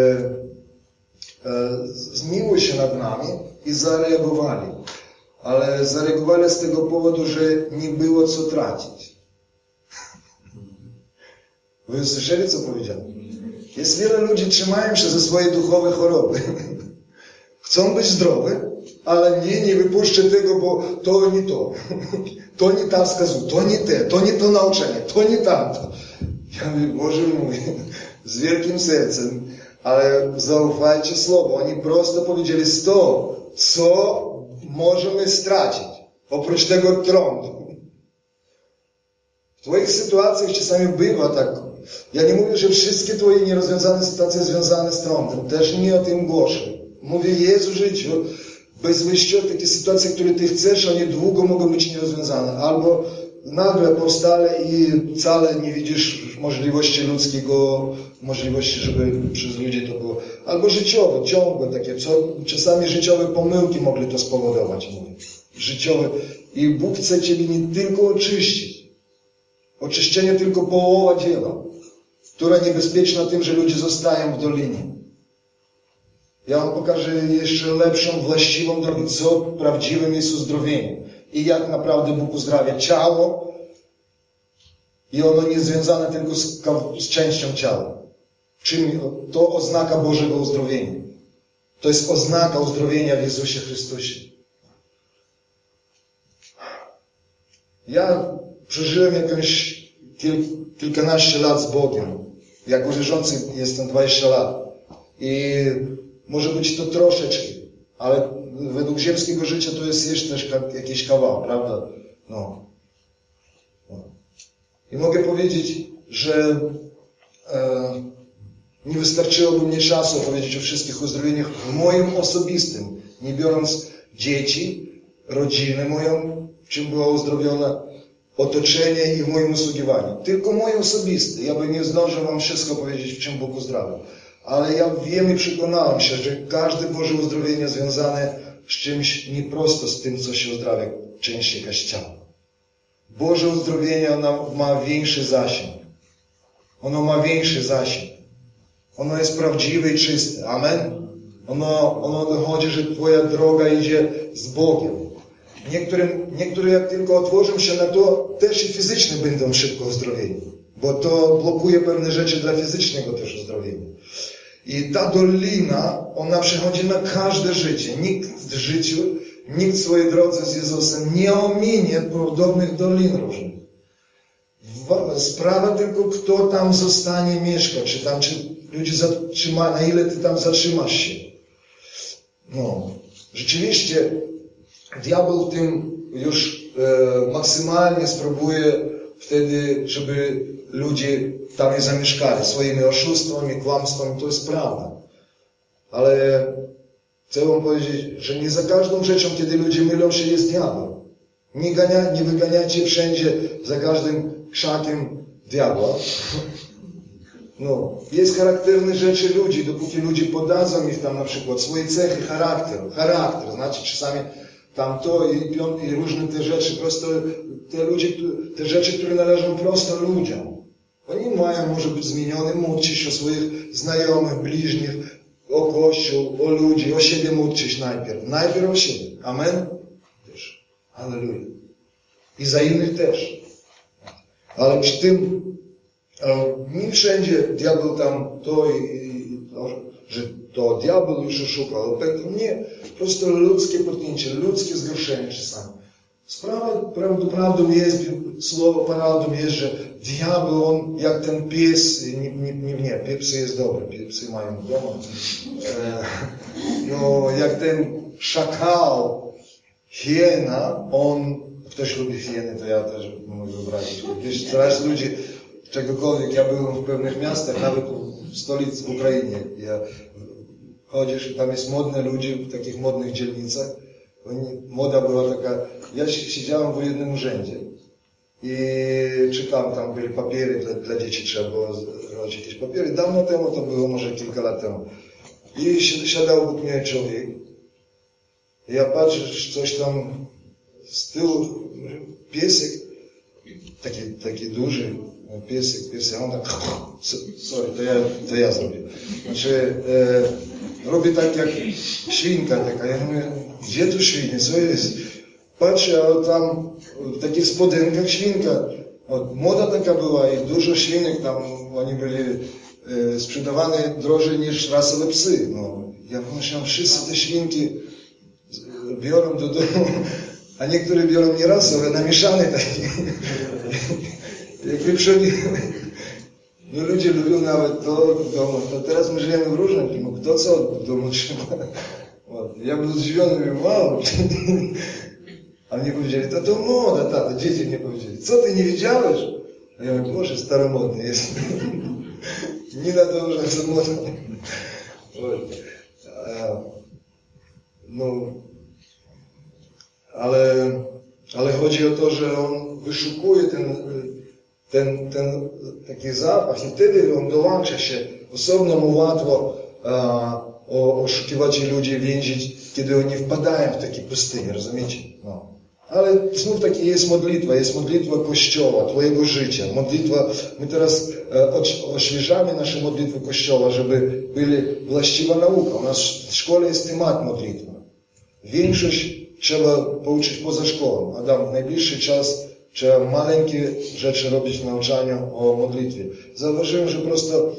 e, zmiłuj się nad nami i zareagowali. Ale zareagowali z tego powodu, że nie było co tracić. Wy słyszeli, co powiedziałem? Jest wiele ludzi, trzymają się ze swojej duchowej choroby. Chcą być zdrowe, ale nie, nie wypuszczę tego, bo to nie to. To nie ta wskazówka, to nie te, to nie to nauczanie, to nie tamto. Ja mówię, Boże mój, z wielkim sercem, ale zaufajcie słowo. Oni prosto powiedzieli, stop, co możemy stracić? Oprócz tego trądu. W Twoich sytuacjach czasami bywa tak, ja nie mówię, że wszystkie Twoje nierozwiązane sytuacje związane z trądem. Też nie o tym głoszę. Mówię Jezu życiu. Bez wyjścia takie sytuacje, które Ty chcesz, a niedługo mogą być nierozwiązane. Albo nagle powstale i wcale nie widzisz możliwości ludzkiego, możliwości, żeby przez ludzi to było. Albo życiowe, ciągłe takie, co czasami życiowe pomyłki mogli to spowodować. Mówię. Życiowe. I Bóg chce Ciebie nie tylko oczyścić, Oczyszczenie tylko połowa dzieła, która niebezpieczna tym, że ludzie zostają w dolinie. Ja Wam pokażę jeszcze lepszą, właściwą drogę, co prawdziwym jest uzdrowieniem i jak naprawdę Bóg uzdrawia ciało i ono nie związane tylko z, z częścią ciała. Czym to oznaka Bożego uzdrowienia. To jest oznaka uzdrowienia w Jezusie Chrystusie. Ja przeżyłem jakąś kil, kilkanaście lat z Bogiem. Jako wierzący jestem 20 lat. I może być to troszeczkę, ale według ziemskiego życia to jest jeszcze jakiś kawał, prawda? No. no. I mogę powiedzieć, że e, nie wystarczyłoby mnie czasu opowiedzieć o wszystkich uzdrowieniach moim osobistym, nie biorąc dzieci, rodziny moją, czym była uzdrowiona, otoczenie i w moim usługiwaniu. Tylko moje osobiste. Ja bym nie zdążył Wam wszystko powiedzieć, w czym Bóg uzdrawiał. Ale ja wiem i przekonałem się, że każde Boże uzdrowienie związane z czymś nie prosto z tym, co się uzdrawia, część jakaś ciała. Boże uzdrowienie ono ma większy zasięg. Ono ma większy zasięg. Ono jest prawdziwe i czyste. Amen. Ono, ono dochodzi, że Twoja droga idzie z Bogiem. Niektórym, niektórzy jak tylko otworzą się na to, też i fizycznie będą szybko uzdrowieni. Bo to blokuje pewne rzeczy dla fizycznego też uzdrowienia. I ta dolina, ona przechodzi na każde życie. Nikt w życiu, nikt w swojej drodze z Jezusem nie ominie podobnych dolin różnych. Sprawa tylko, kto tam zostanie mieszkać, czy tam, czy ludzie zatrzymają, na ile ty tam zatrzymasz się. No, rzeczywiście diabeł tym już e, maksymalnie spróbuje wtedy, żeby ludzie tam nie zamieszkali swoimi oszustwami, kłamstwami, to jest prawda. Ale chcę wam powiedzieć, że nie za każdą rzeczą, kiedy ludzie mylą się, jest diabeł. Nie, gania, nie wyganiajcie wszędzie za każdym krzakiem diabła. No, jest charakterne rzeczy ludzi, dopóki ludzie podadzą ich tam na przykład swoje cechy charakteru, charakter, znaczy czasami tam to i, i różne te rzeczy, prosto te ludzie, te rzeczy, które należą prosto ludziom. Oni mają może być zmienione, módlcie się o swoich znajomych, bliźnich, o Kościół, o ludzi, o siebie módlcie się najpierw. Najpierw o siebie. Amen? Też. Halleluja. I za innych też. Ale przy tym nie wszędzie diabeł tam to i, i to, że to diabeł już szukał. Nie, prosto ludzkie potknięcie, ludzkie zgorszenie czasami. Sprawa prawdą jest, słowo prawdą jest, że diabeł, on jak ten pies, nie, nie, nie, nie psy jest dobre, psy mają w domu, e, no jak ten szakał, hiena, on, ktoś lubi hieny, to ja też mogę wyobrazić. Wiesz, teraz ludzie, czegokolwiek, ja byłem w pewnych miastach, nawet w stolicy w Ukrainie, ja chodzisz tam jest modne ludzie w takich modnych dzielnicach, moda była taka, ja siedziałem w jednym urzędzie i czytałem, tam byli papiery dla, dla dzieci, trzeba było robić jakieś papiery. Dawno temu, to było może kilka lat temu. I siadał obok mnie człowiek. I ja patrzę, coś tam z tyłu, piesek, taki, taki duży piesek, piesek, on tak, sorry, to ja, to ja zrobię. Znaczy, e, robię tak jak świnka taka. Ja mówię, gdzie tu świnie, co jest? Patrzę, a tam w takich spodenkach świnka. Od, moda taka była i dużo świnek tam, oni byli e, sprzedawane drożej niż rasowe psy. No. Ja pomyślałem, wszyscy te świnki biorą do domu, a niektóre biorą nie rasowe, namieszane takie. Jak wyprzedzi... No ludzie lubią nawet to w domu. To teraz my żyjemy w różnym klimacie. Kto co w domu trzyma? Ja bym zdziwiony, mówię, wow. A mnie powiedzieli, to to moda, tata, dzieci mnie powiedzieli. Co ty nie widziałeś? A ja mówię, Boże, staromodny jest. nie na to, że jestem. No, ale, ale chodzi o to, że on wyszukuje ten, mu łatwo a, oszukiwać ludzi, więzić, kiedy oni wpadają w takie pustynie, rozumiecie? No. Ale znów taki jest modlitwa, jest modlitwa Kościoła, Twojego życia. Modlitwa, my teraz e, oświeżamy nasze modlitwy Kościoła, żeby byli właściwa nauka. U nas w szkole jest temat modlitwa. Większość trzeba pouczyć poza szkołą. Adam, w najbliższy czas trzeba maleńkie rzeczy robić w nauczaniu o modlitwie. Zauważyłem, że prosto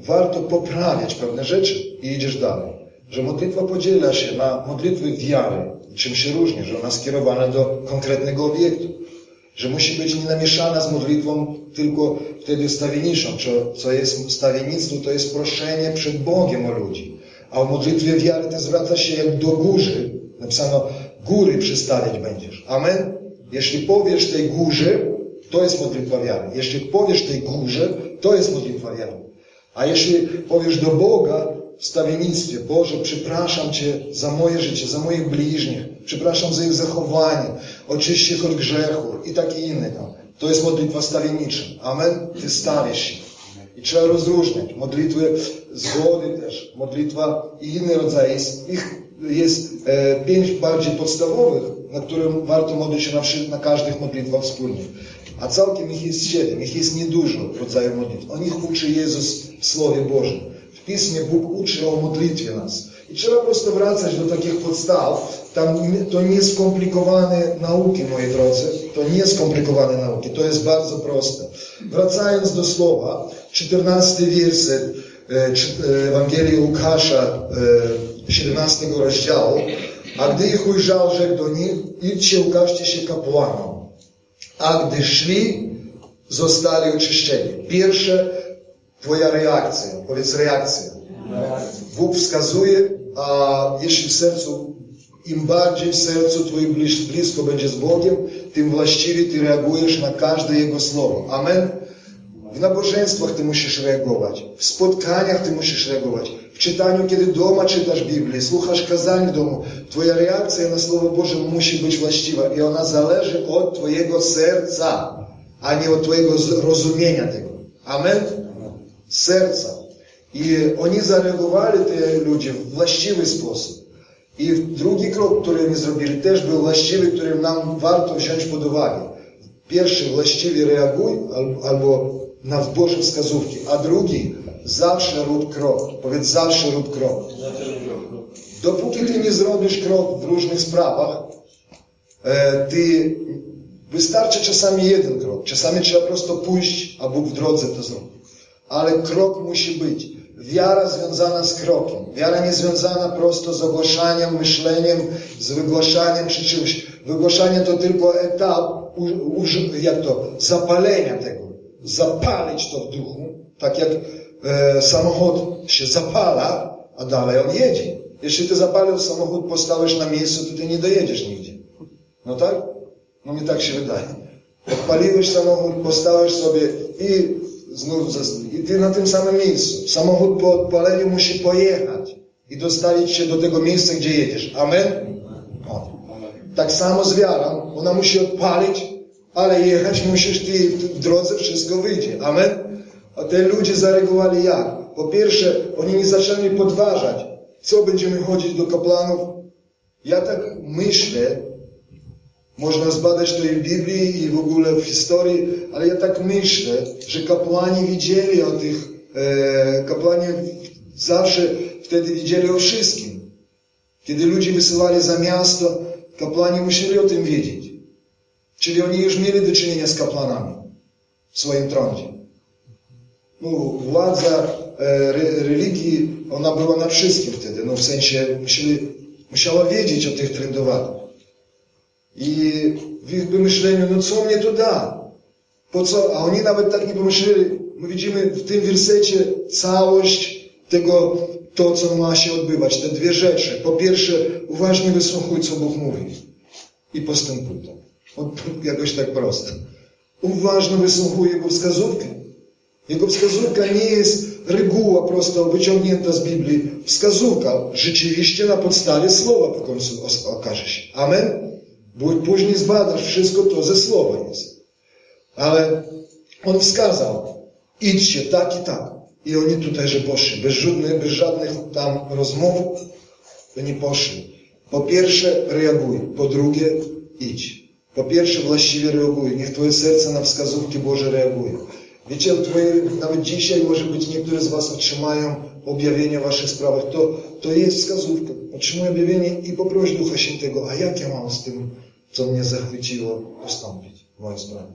warto poprawiać pewne rzeczy i idziesz dalej. Że modlitwa podziela się na modlitwy wiary, czym się różni, że ona skierowana do konkretnego obiektu. Że musi być nie namieszana z modlitwą tylko wtedy stawienniczą. Co jest stawiennictwo, to jest proszenie przed Bogiem o ludzi. A w modlitwie wiary to zwraca się jak do góry. Napisano, góry przystawiać będziesz. Amen? Jeśli powiesz tej górze, to jest modlitwa wiary. Jeśli powiesz tej górze, to jest modlitwa wiary. A jeśli powiesz do Boga w stawiennictwie, Boże, przepraszam Cię za moje życie, za moich bliźnich, przepraszam za ich zachowanie, oczyść ich od grzechu i takie inne tam. To jest modlitwa stawiennicza. Amen? Ty stawisz się. I trzeba rozróżniać. Modlitwy zgody też, modlitwa i inne rodzaje. Jest, ich jest e, pięć bardziej podstawowych, na którym warto modlić się na, na każdych modlitwach wspólnie. A całkiem ich jest siedem, ich jest niedużo rodzajów modlitw. O nich uczy Jezus w Słowie Bożym. W Pismie Bóg uczy o modlitwie nas. I trzeba po prostu wracać do takich podstaw. Tam to nie skomplikowane nauki, moi drodzy. To nie skomplikowane nauki. To jest bardzo proste. Wracając do słowa, 14 wierset e, e, Ewangelii Łukasza, 17 e, rozdziału. Idźcie, ukażcie się kapłanom. A gdy szli, zostali oczyszczeni. Pierwsze, Twoja reakcja, powiedz reakcja. Bóg wskazuje, a jeśli w sercu, im bardziej w sercu Twoim blisko będzie z Bogiem, tym właściwie Ty reagujesz na każde Jego słowo. Amen? W nabożeństwach Ty musisz reagować, w spotkaniach Ty musisz reagować, w czytaniu, kiedy doma czytasz Biblię, słuchasz kazań w domu. Twoja reakcja na Słowo Boże musi być właściwa i ona zależy od Twojego serca, a nie od Twojego rozumienia tego. Amen? Serca. I oni zareagowali, te ludzie, w właściwy sposób. I drugi krok, który oni zrobili, też był właściwy, który nam warto wziąć pod uwagę. Pierwszy, właściwie reaguj, albo na Boże wskazówki, a drugi, zawsze rób krok. Powiedz, zawsze rób krok. Dopóki ty nie zrobisz krok w różnych sprawach, e, ty wystarczy czasami jeden krok. Czasami trzeba prosto pójść, a Bóg w drodze to zrobi. Ale krok musi być. Wiara związana z krokiem. Wiara nie związana prosto z ogłaszaniem, myśleniem, z wygłaszaniem czy czymś. Wygłaszanie to tylko etap, jak to, zapalenia tego. Zapalić to w duchu, tak jak e, samochód się zapala, a dalej on jedzie. Jeśli ty zapalił samochód, postawisz na miejscu, to ty nie dojedziesz nigdzie. No tak? No mi tak się wydaje. Odpaliłeś samochód, postawisz sobie i znów i ty na tym samym miejscu. Samochód po odpaleniu musi pojechać i dostalić się do tego miejsca, gdzie jedziesz. Amen? O. Tak samo z wiarą. Ona musi odpalić, ale jechać musisz ty w drodze wszystko wyjdzie. Amen? A te ludzie zareagowali jak? Po pierwsze, oni nie zaczęli podważać, co będziemy chodzić do kapłanów. Ja tak myślę, można zbadać to i w Biblii, i w ogóle w historii, ale ja tak myślę, że kapłani widzieli o tych, e, kapłani zawsze wtedy widzieli o wszystkim. Kiedy ludzie wysyłali za miasto, kapłani musieli o tym wiedzieć. Czyli oni już mieli do czynienia z kapłanami w swoim trądzie. No, władza e, religii, ona była nad wszystkim wtedy. No, w sensie musieli, musiała wiedzieć o tych trendowatach. I w ich pomyśleniu, no co mnie to da? Po co? A oni nawet tak nie pomyśleli. My widzimy w tym wersecie całość tego, to co ma się odbywać. Te dwie rzeczy. Po pierwsze, uważnie wysłuchuj, co Bóg mówi. I postępuj tak. Jakoś tak prosto. Uważnie wysłuchuj Jego wskazówkę. Jego wskazówka nie jest reguła prosto wyciągnięta z Biblii. Wskazówka rzeczywiście na podstawie słowa w końcu okaże się. Amen? Bo później zbadasz wszystko to ze słowa jest. Ale on wskazał, idźcie tak i tak. I oni tutaj, że poszli. Bez żadnych, bez żadnych tam rozmów, to nie poszli. Po pierwsze, reaguj. Po drugie, idź. Po pierwsze, właściwie reaguje. Niech Twoje serce na wskazówki Boże reaguje. Wiecie, twoje, nawet dzisiaj może być niektórzy z Was otrzymają objawienie w Waszych sprawach. To, to jest wskazówka. Otrzymuję objawienie i poproś Ducha Świętego, a jak ja mam z tym, co mnie zachwyciło, postąpić w mojej sprawie?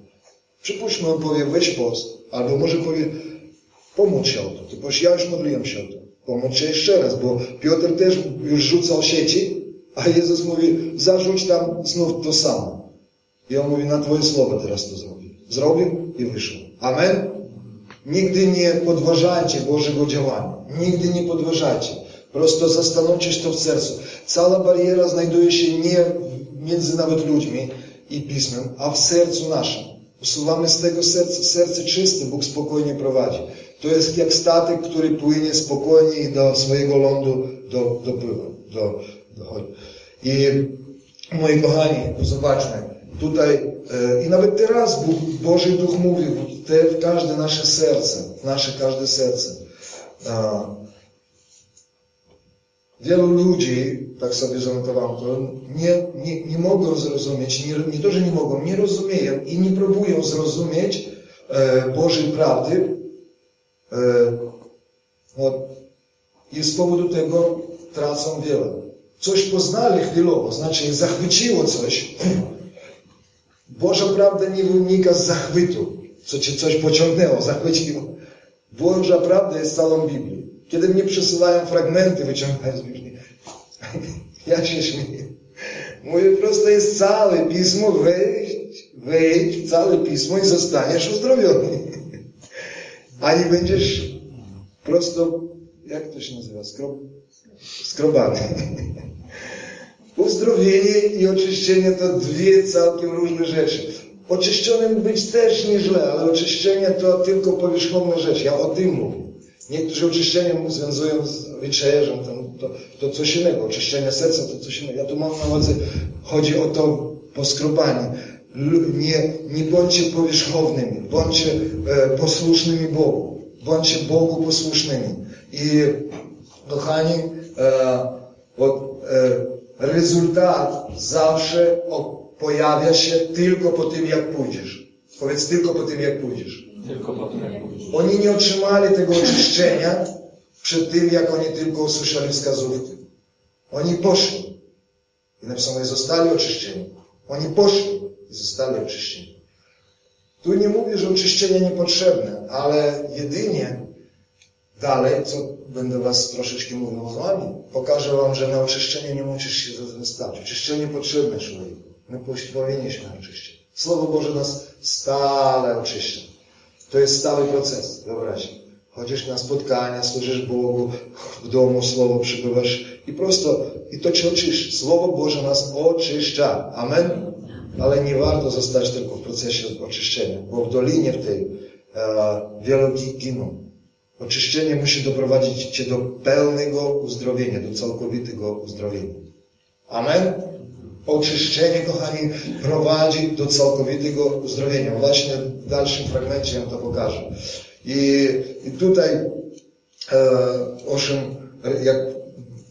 Przypuśćmy, on powie, weź post, albo może powie, pomóż się o to. Ty powiesz, ja już modliłem się o to. Pomóż się jeszcze raz, bo Piotr też już rzucał sieci, a Jezus mówi, zarzuć tam znów to samo. On mówi, na Twoje słowa teraz to zrobi. Zrobił i wyszło. Amen? Nigdy nie podważajcie Bożego działania. Nigdy nie podważajcie. Prosto zastanówcie się to w sercu. Cała bariera znajduje się nie między nawet ludźmi i Pismem, a w sercu naszym. Usuwamy z tego serca, serce czyste, Bóg spokojnie prowadzi. To jest jak statek, który płynie spokojnie i do swojego lądu do, dopływa. Do, dochodzi. I moi kochani, zobaczmy, tutaj e, i nawet teraz Bóg, Boży Duch mówi w każde nasze serce, w nasze każde serce. Wielu ludzi, tak sobie zanotowałem to, nie, nie, nie mogą zrozumieć, nie, nie to, że nie mogą, nie rozumieją i nie próbują zrozumieć e, Bożej prawdy. E, I z powodu tego tracą wiele. Coś poznali chwilowo, znaczy zachwyciło coś, Boża prawda nie wynika z zachwytu, co cię coś pociągnęło, zachwyciło. Boża prawda jest całą Biblią. Kiedy mnie przesyłają fragmenty, wyciągają z Biblii, ja się śmieję. Mówię, prosto jest całe Pismo, wejdź, wejdź w całe Pismo i zostaniesz uzdrowiony. A nie będziesz prosto, jak to się nazywa, skrob, skrobany. Uzdrowienie i oczyszczenie to dwie całkiem różne rzeczy. Oczyszczonym być też nieźle, ale oczyszczenie to tylko powierzchowna rzecz. Ja o tym mówię. Niektórzy oczyszczenie związują z wieczerzą, to, to coś innego. Oczyszczenie serca to coś innego. Ja tu mam na uwadze, chodzi o to poskrobanie. Nie, nie bądźcie powierzchownymi, bądźcie e, posłusznymi Bogu. Bądźcie Bogu posłusznymi. I kochani, e, od, e, rezultat zawsze pojawia się tylko po tym, jak pójdziesz. Powiedz tylko po tym, jak pójdziesz. Tylko po tym, jak pójdziesz. Oni nie otrzymali tego oczyszczenia przed tym, jak oni tylko usłyszeli wskazówki. Oni poszli. I napisane, zostali oczyszczeni. Oni poszli i zostali oczyszczeni. Tu nie mówię, że oczyszczenie niepotrzebne, ale jedynie dalej, co będę Was troszeczkę mówił z Wami, pokażę Wam, że na oczyszczenie nie musisz się stać. Oczyszczenie potrzebne człowieku. My powinniśmy oczyścić. Słowo Boże nas stale oczyszcza. To jest stały proces. Wyobraź. Chodzisz na spotkania, służysz Bogu, w domu Słowo przybywasz i prosto, i to Cię oczyszcza. Słowo Boże nas oczyszcza. Amen? Ale nie warto zostać tylko w procesie oczyszczenia, bo w dolinie w tej e, wielu giną. Oczyszczenie musi doprowadzić Cię do pełnego uzdrowienia, do całkowitego uzdrowienia. Amen? Oczyszczenie, kochani, prowadzi do całkowitego uzdrowienia. Właśnie w dalszym fragmencie ja to pokażę. I, i tutaj, e, owszem, jak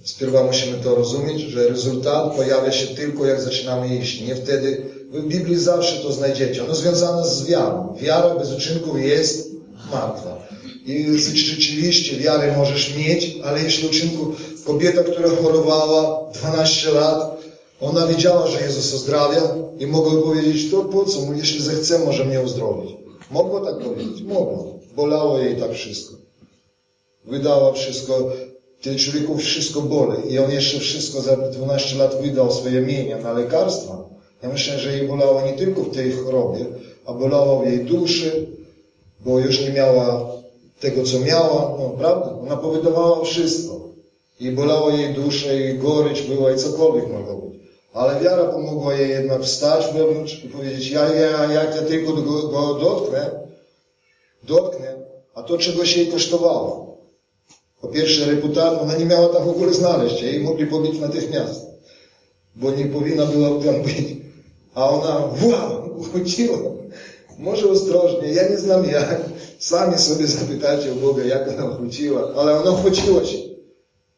spierwa musimy to rozumieć, że rezultat pojawia się tylko jak zaczynamy iść. Nie wtedy, w Biblii zawsze to znajdziecie. Ono związane z wiarą. Wiara bez uczynków jest martwa. I rzeczywiście wiarę możesz mieć, ale jeśli uczynku kobieta, która chorowała 12 lat, ona wiedziała, że Jezus ozdrawia i mogła powiedzieć, to po co, jeśli zechce, może mnie uzdrowić. Mogła tak powiedzieć? Mogła. Bolało jej tak wszystko. Wydała wszystko, ten człowieku wszystko boli i on jeszcze wszystko za 12 lat wydał swoje mienia na lekarstwa. Ja myślę, że jej bolało nie tylko w tej chorobie, a bolało w jej duszy, bo już nie miała tego, co miała, no prawda? Ona powydawała wszystko. I bolało jej duszę, i gorycz była, i cokolwiek mogło być. Ale wiara pomogła jej jednak wstać wewnątrz i powiedzieć, ja, ja, jak ja tylko go, go dotknę, dotknę, a to czegoś jej kosztowało. Po pierwsze reputacja, ona nie miała tam w ogóle znaleźć, jej mogli pobić natychmiast, bo nie powinna była tam być. A ona, wow, uchodziła. Może ostrożnie, ja nie znam jak. Sami sobie zapytajcie u Boga, jak ona wróciła, ale ona wróciła się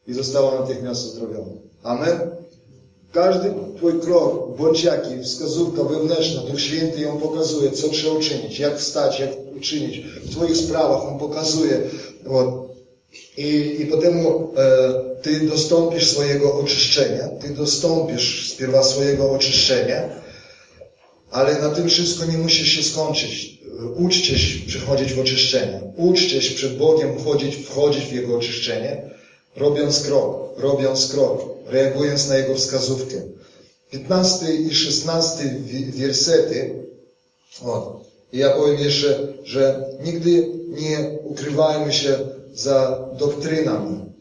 i została natychmiast uzdrowiona. Amen? Każdy Twój krok, bądź jaki, wskazówka wewnętrzna, Duch Święty ją pokazuje, co trzeba uczynić, jak wstać, jak uczynić. W Twoich sprawach On pokazuje. Вот. I, i potem e, Ty dostąpisz swojego oczyszczenia, Ty dostąpisz spierwa swojego oczyszczenia, ale na tym wszystko nie musi się skończyć. Uczcie się przychodzić w oczyszczenie. Uczcie się przed Bogiem wchodzić, wchodzić w Jego oczyszczenie, robiąc krok, robiąc krok, reagując na Jego wskazówkę. 15 i 16 wiersety. O, ja powiem jeszcze, że nigdy nie ukrywajmy się za doktrynami.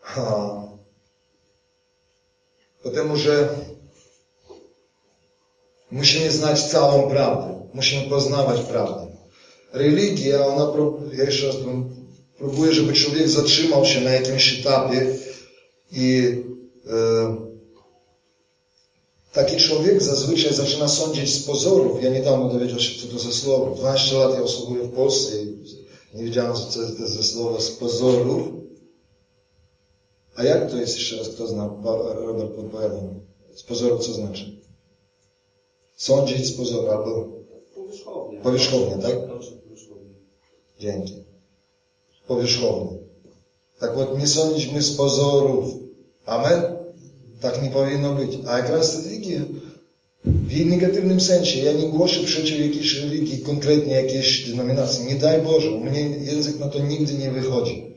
Ha. Потому że musimy znać całą prawdę. Musimy poznawać prawdę. Religia, ona, ja jeszcze raz próbuje, żeby człowiek zatrzymał się na jakimś etapie i e, taki człowiek zazwyczaj zaczyna sądzić z pozorów. Ja niedawno dowiedział się, co to za słowo. 12 lat ja usługuję w Polsce i nie wiedziałem, co to jest to z pozorów. A jak to jest jeszcze raz, kto zna? Robert podpowiada mi. Z pozorów co znaczy? Sądzić z pozoru albo... Powierzchownie. Powierzchownie, tak? Dzięki. Powierzchownie. Tak вот, nie sądźmy z pozorów. Amen? Tak nie powinno być. A jak raz religia w jej negatywnym sensie. Ja nie głoszę przeciw jakiejś religii, konkretnie jakiejś denominacji. Nie daj Boże, u mnie język na to nigdy nie wychodzi.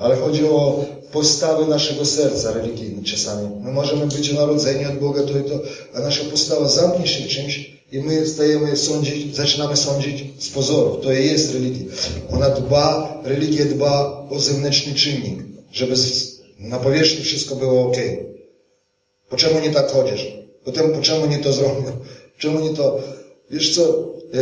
Ale chodzi o postawę naszego serca religijne czasami. My możemy być narodzeni od Boga to i to, a nasza postawa zamknie się czymś i my stajemy sądzić, zaczynamy sądzić z pozorów. To jest religia. Ona dba, religia dba o zewnętrzny czynnik, żeby na powierzchni wszystko było ok. Po czemu nie tak chodzisz? Potem po czemu nie to zrobił? Czemu nie to? Wiesz co, e,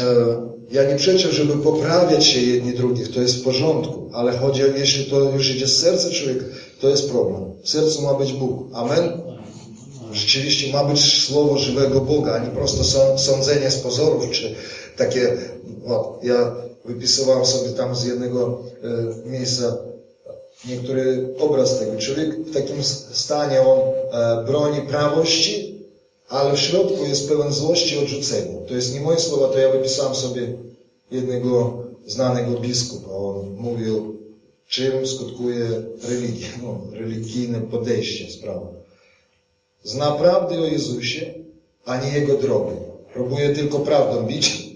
e, ja nie przeczę, żeby poprawiać się jedni drugich, to jest w porządku, ale chodzi jeśli to już idzie z serca człowieka, to jest problem. W sercu ma być Bóg. Amen? Rzeczywiście ma być słowo żywego Boga, a nie prosto sądzenie z pozorów, czy takie, o, ja wypisywałem sobie tam z jednego e, miejsca niektóry obraz tego. Człowiek w takim stanie, on e, broni prawości, ale w środku jest pełen złości i odrzucenia. To jest nie moje słowa, to ja wypisałem sobie jednego znanego biskupa. On mówił, czym skutkuje religia, no, religijne podejście sprawa. Zna prawdę o Jezusie, a nie Jego drogę. Próbuje tylko prawdą bić,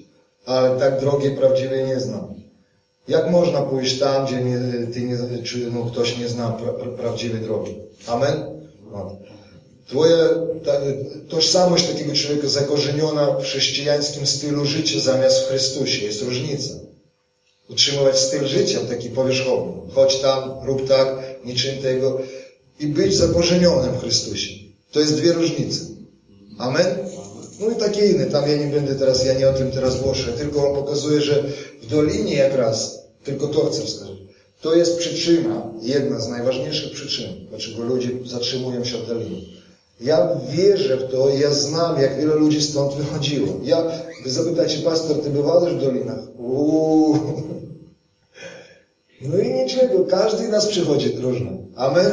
ale tak drogi prawdziwej nie znam. Jak można pójść tam, gdzie nie, ty nie, czy no, ktoś nie zna pra, pra, prawdziwej drogi? Amen? No. Twoja ta, tożsamość takiego człowieka zakorzeniona w chrześcijańskim stylu życia zamiast w Chrystusie. Jest różnica. Utrzymywać styl życia taki powierzchowny. Chodź tam, rób tak, niczym tego. I być zakorzenionym w Chrystusie. To jest dwie różnice. Amen? No i takie inne. Tam ja nie będę teraz, ja nie o tym teraz głoszę. Tylko on pokazuje, że w dolinie jak raz tylko to chcę wskazać. To jest przyczyna, jedna z najważniejszych przyczyn, dlaczego ludzie zatrzymują się od doliny. Ja wierzę w to, ja znam, jak wiele ludzi stąd wychodziło. Ja, wy zapytacie, pastor, ty bywałeś w dolinach? Uuu. No i niczego, każdy nas przychodzi różno. Amen?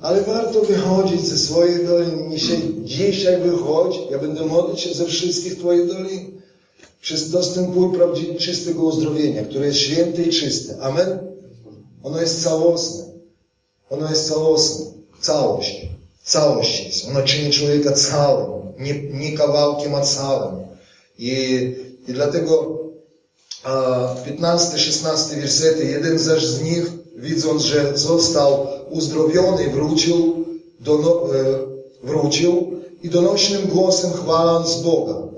Ale warto wychodzić ze swojej doliny. Dzisiaj wychodź, ja będę modlić się ze wszystkich Twoich dolin przez dostęp prawdziwie czystego uzdrowienia, które jest święte i czyste. Amen? Ono jest całosne. Ono jest całosne. Całość. Całość. Ono czyni człowieka całym. Nie, nie kawałkiem, a całym. I, i dlatego 15-16 wersety, jeden zaś z nich, widząc, że został uzdrowiony, wrócił, do, e, wrócił i donośnym głosem chwaląc Boga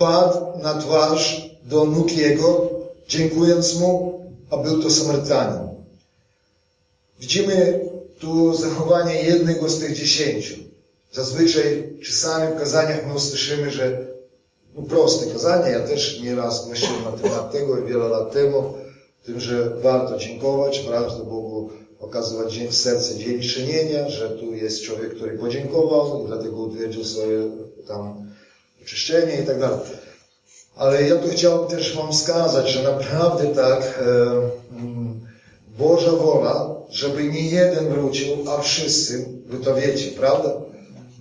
padł na twarz do nóg Jego, dziękując Mu, a był to Samarytanin. Widzimy tu zachowanie jednego z tych dziesięciu. Zazwyczaj czasami w kazaniach my usłyszymy, że no proste kazanie, ja też nieraz głosiłem na temat tego wiele lat temu, tym, że warto dziękować, warto Bogu okazywać w serce dzień czynienia, że tu jest człowiek, który podziękował i dlatego utwierdził swoje tam oczyszczenie i tak dalej. Ale ja tu chciałbym też Wam wskazać, że naprawdę tak e, Boża wola, żeby nie jeden wrócił, a wszyscy Wy to wiecie, prawda?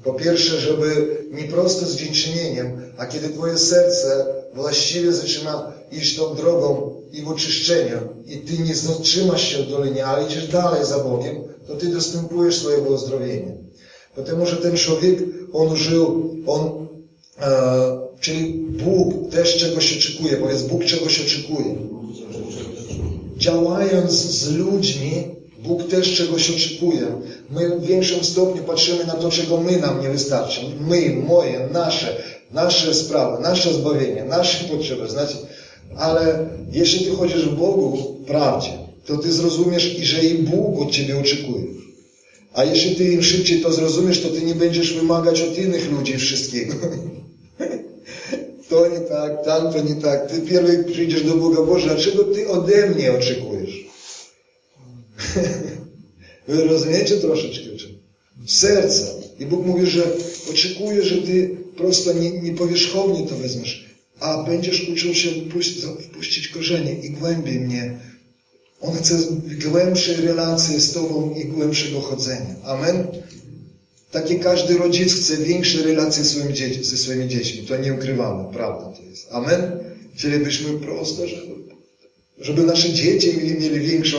Po pierwsze, żeby nie prosto z dziękczynieniem, a kiedy Twoje serce właściwie zaczyna iść tą drogą i w oczyszczeniu i Ty nie zatrzymasz się w dolinie, ale idziesz dalej za Bogiem, to Ty dostępujesz swojego uzdrowienia. Потому że ten człowiek, on żył, on, e, czyli Bóg też czegoś oczekuje, powiedz, Bóg czegoś oczekuje. Działając z ludźmi, Bóg też czegoś oczekuje. My w większym stopniu patrzymy na to, czego my nam nie wystarczy. My, moje, nasze, nasze sprawy, nasze zbawienie, nasze potrzeby. Znaczy, ale jeśli ty chodzisz w Bogu w prawdzie, to ty zrozumiesz, że i Bóg od ciebie oczekuje. A jeśli ty im szybciej to zrozumiesz, to ty nie będziesz wymagać od innych ludzi wszystkiego. To nie tak, tam to nie tak. Ty pierwej przyjdziesz do Boga Boże, a czego ty ode mnie oczekujesz? Wy rozumiecie troszeczkę czym? Serca. I Bóg mówi, że oczekuje, że ty prosto nie, nie powierzchownie to wezmiesz, a będziesz uczył się wpuścić korzenie i głębiej mnie. On chce głębszej relacji z Tobą i głębszego chodzenia. Amen? Takie każdy rodzic chce większe relacje swoim dzieci, ze swoimi dziećmi. To nie ukrywamy, prawda to jest. Amen? Chcielibyśmy prosto, żeby, żeby nasze dzieci mieli, mieli większą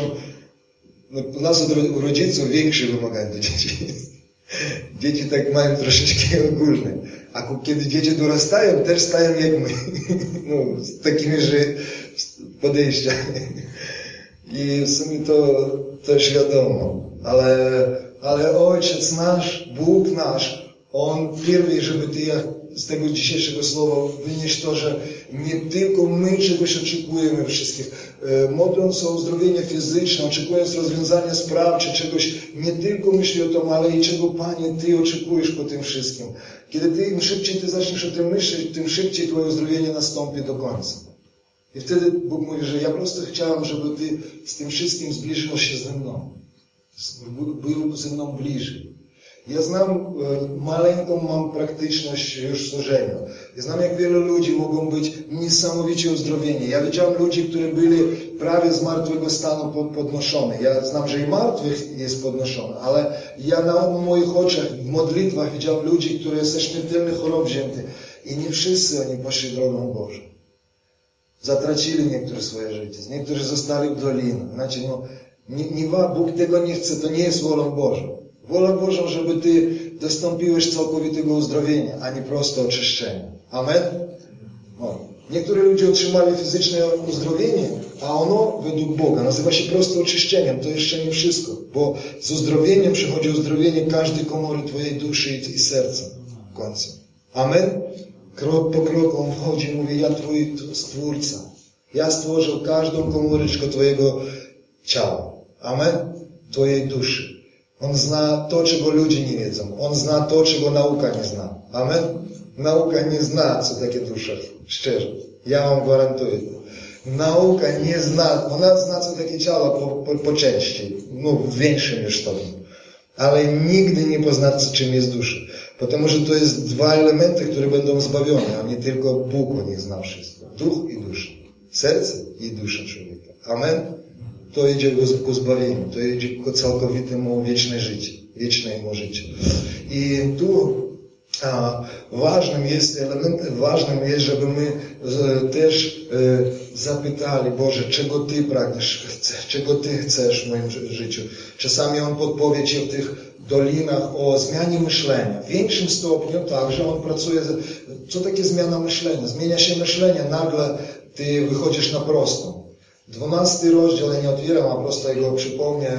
no, u nas u rodziców większe wymagania do dzieci. Dzieci tak mają troszeczkę ogólne. A kiedy dzieci dorastają, też stają jak my. No, z takimi że. I w sumie to też wiadomo. Ale, ale Ojciec nasz, Bóg nasz, On pierwszy, żeby Ty z tego dzisiejszego słowa wynieść to, że nie tylko my czegoś oczekujemy wszystkich. E, modląc o uzdrowienie fizyczne, oczekując rozwiązania spraw, czy czegoś, nie tylko myśli o tym, ale i czego Panie Ty oczekujesz po tym wszystkim. Kiedy Ty im szybciej Ty zaczniesz o tym myśleć, tym szybciej Twoje uzdrowienie nastąpi do końca. I wtedy Bóg mówi, że ja prosto chciałem, żeby Ty z tym wszystkim zbliżył się ze mną. Był ze mną bliżej. Ja znam, e, maleńką mam praktyczność już w służeniu. Ja znam, jak wielu ludzi mogą być niesamowicie uzdrowieni. Ja widziałem ludzi, którzy byli prawie z martwego stanu podnoszone. Ja znam, że i martwych jest podnoszony, ale ja na moich oczach w modlitwach widziałem ludzi, którzy ze śmiertelnych chorób wzięty. I nie wszyscy oni poszli drogą Bożą. Zatracili niektóre swoje życie. Niektórzy zostali w dolinie. Znaczy, no, nie, nie, Bóg tego nie chce, to nie jest wolą Bożą. Wolą Bożą, żeby Ty dostąpiłeś całkowitego uzdrowienia, a nie prosto oczyszczenia. Amen? O. Niektórzy ludzie otrzymali fizyczne uzdrowienie, a ono według Boga nazywa się prosto oczyszczeniem. To jeszcze nie wszystko, bo z uzdrowieniem przychodzi uzdrowienie każdej komory Twojej duszy i serca w końcu. Amen? Krok po kroku On wchodzi i mówi, ja Twój Stwórca. Ja stworzył każdą komóreczkę Twojego ciała. Amen? Twojej duszy. On zna to, czego ludzie nie wiedzą. On zna to, czego nauka nie zna. Amen? Nauka nie zna, co takie dusza. Szczerze. Ja wam gwarantuję to. Nauka nie zna, ona zna, co takie ciało po, po, po części. No, w większym już stopniu. Ale nigdy nie pozna, czym jest dusza. Потому że to jest dwa elementy, które będą zbawione, a nie tylko Bóg o nich zna wszystko. Duch i dusza. Serce i dusza człowieka. Amen? to idzie ku zbawieniu, to idzie ku całkowitemu wieczne życie, wiecznemu życiu. I tu a, ważnym jest element, ważnym jest, żeby my też e, zapytali, Boże, czego Ty pragniesz, czego Ty chcesz w moim życiu. Czasami On podpowie Ci w tych dolinach o zmianie myślenia. W większym stopniu także On pracuje, co takie zmiana myślenia? Zmienia się myślenie, nagle Ty wychodzisz na prostą. 12 rozdział, ja nie otwieram, a prosto jego przypomnę,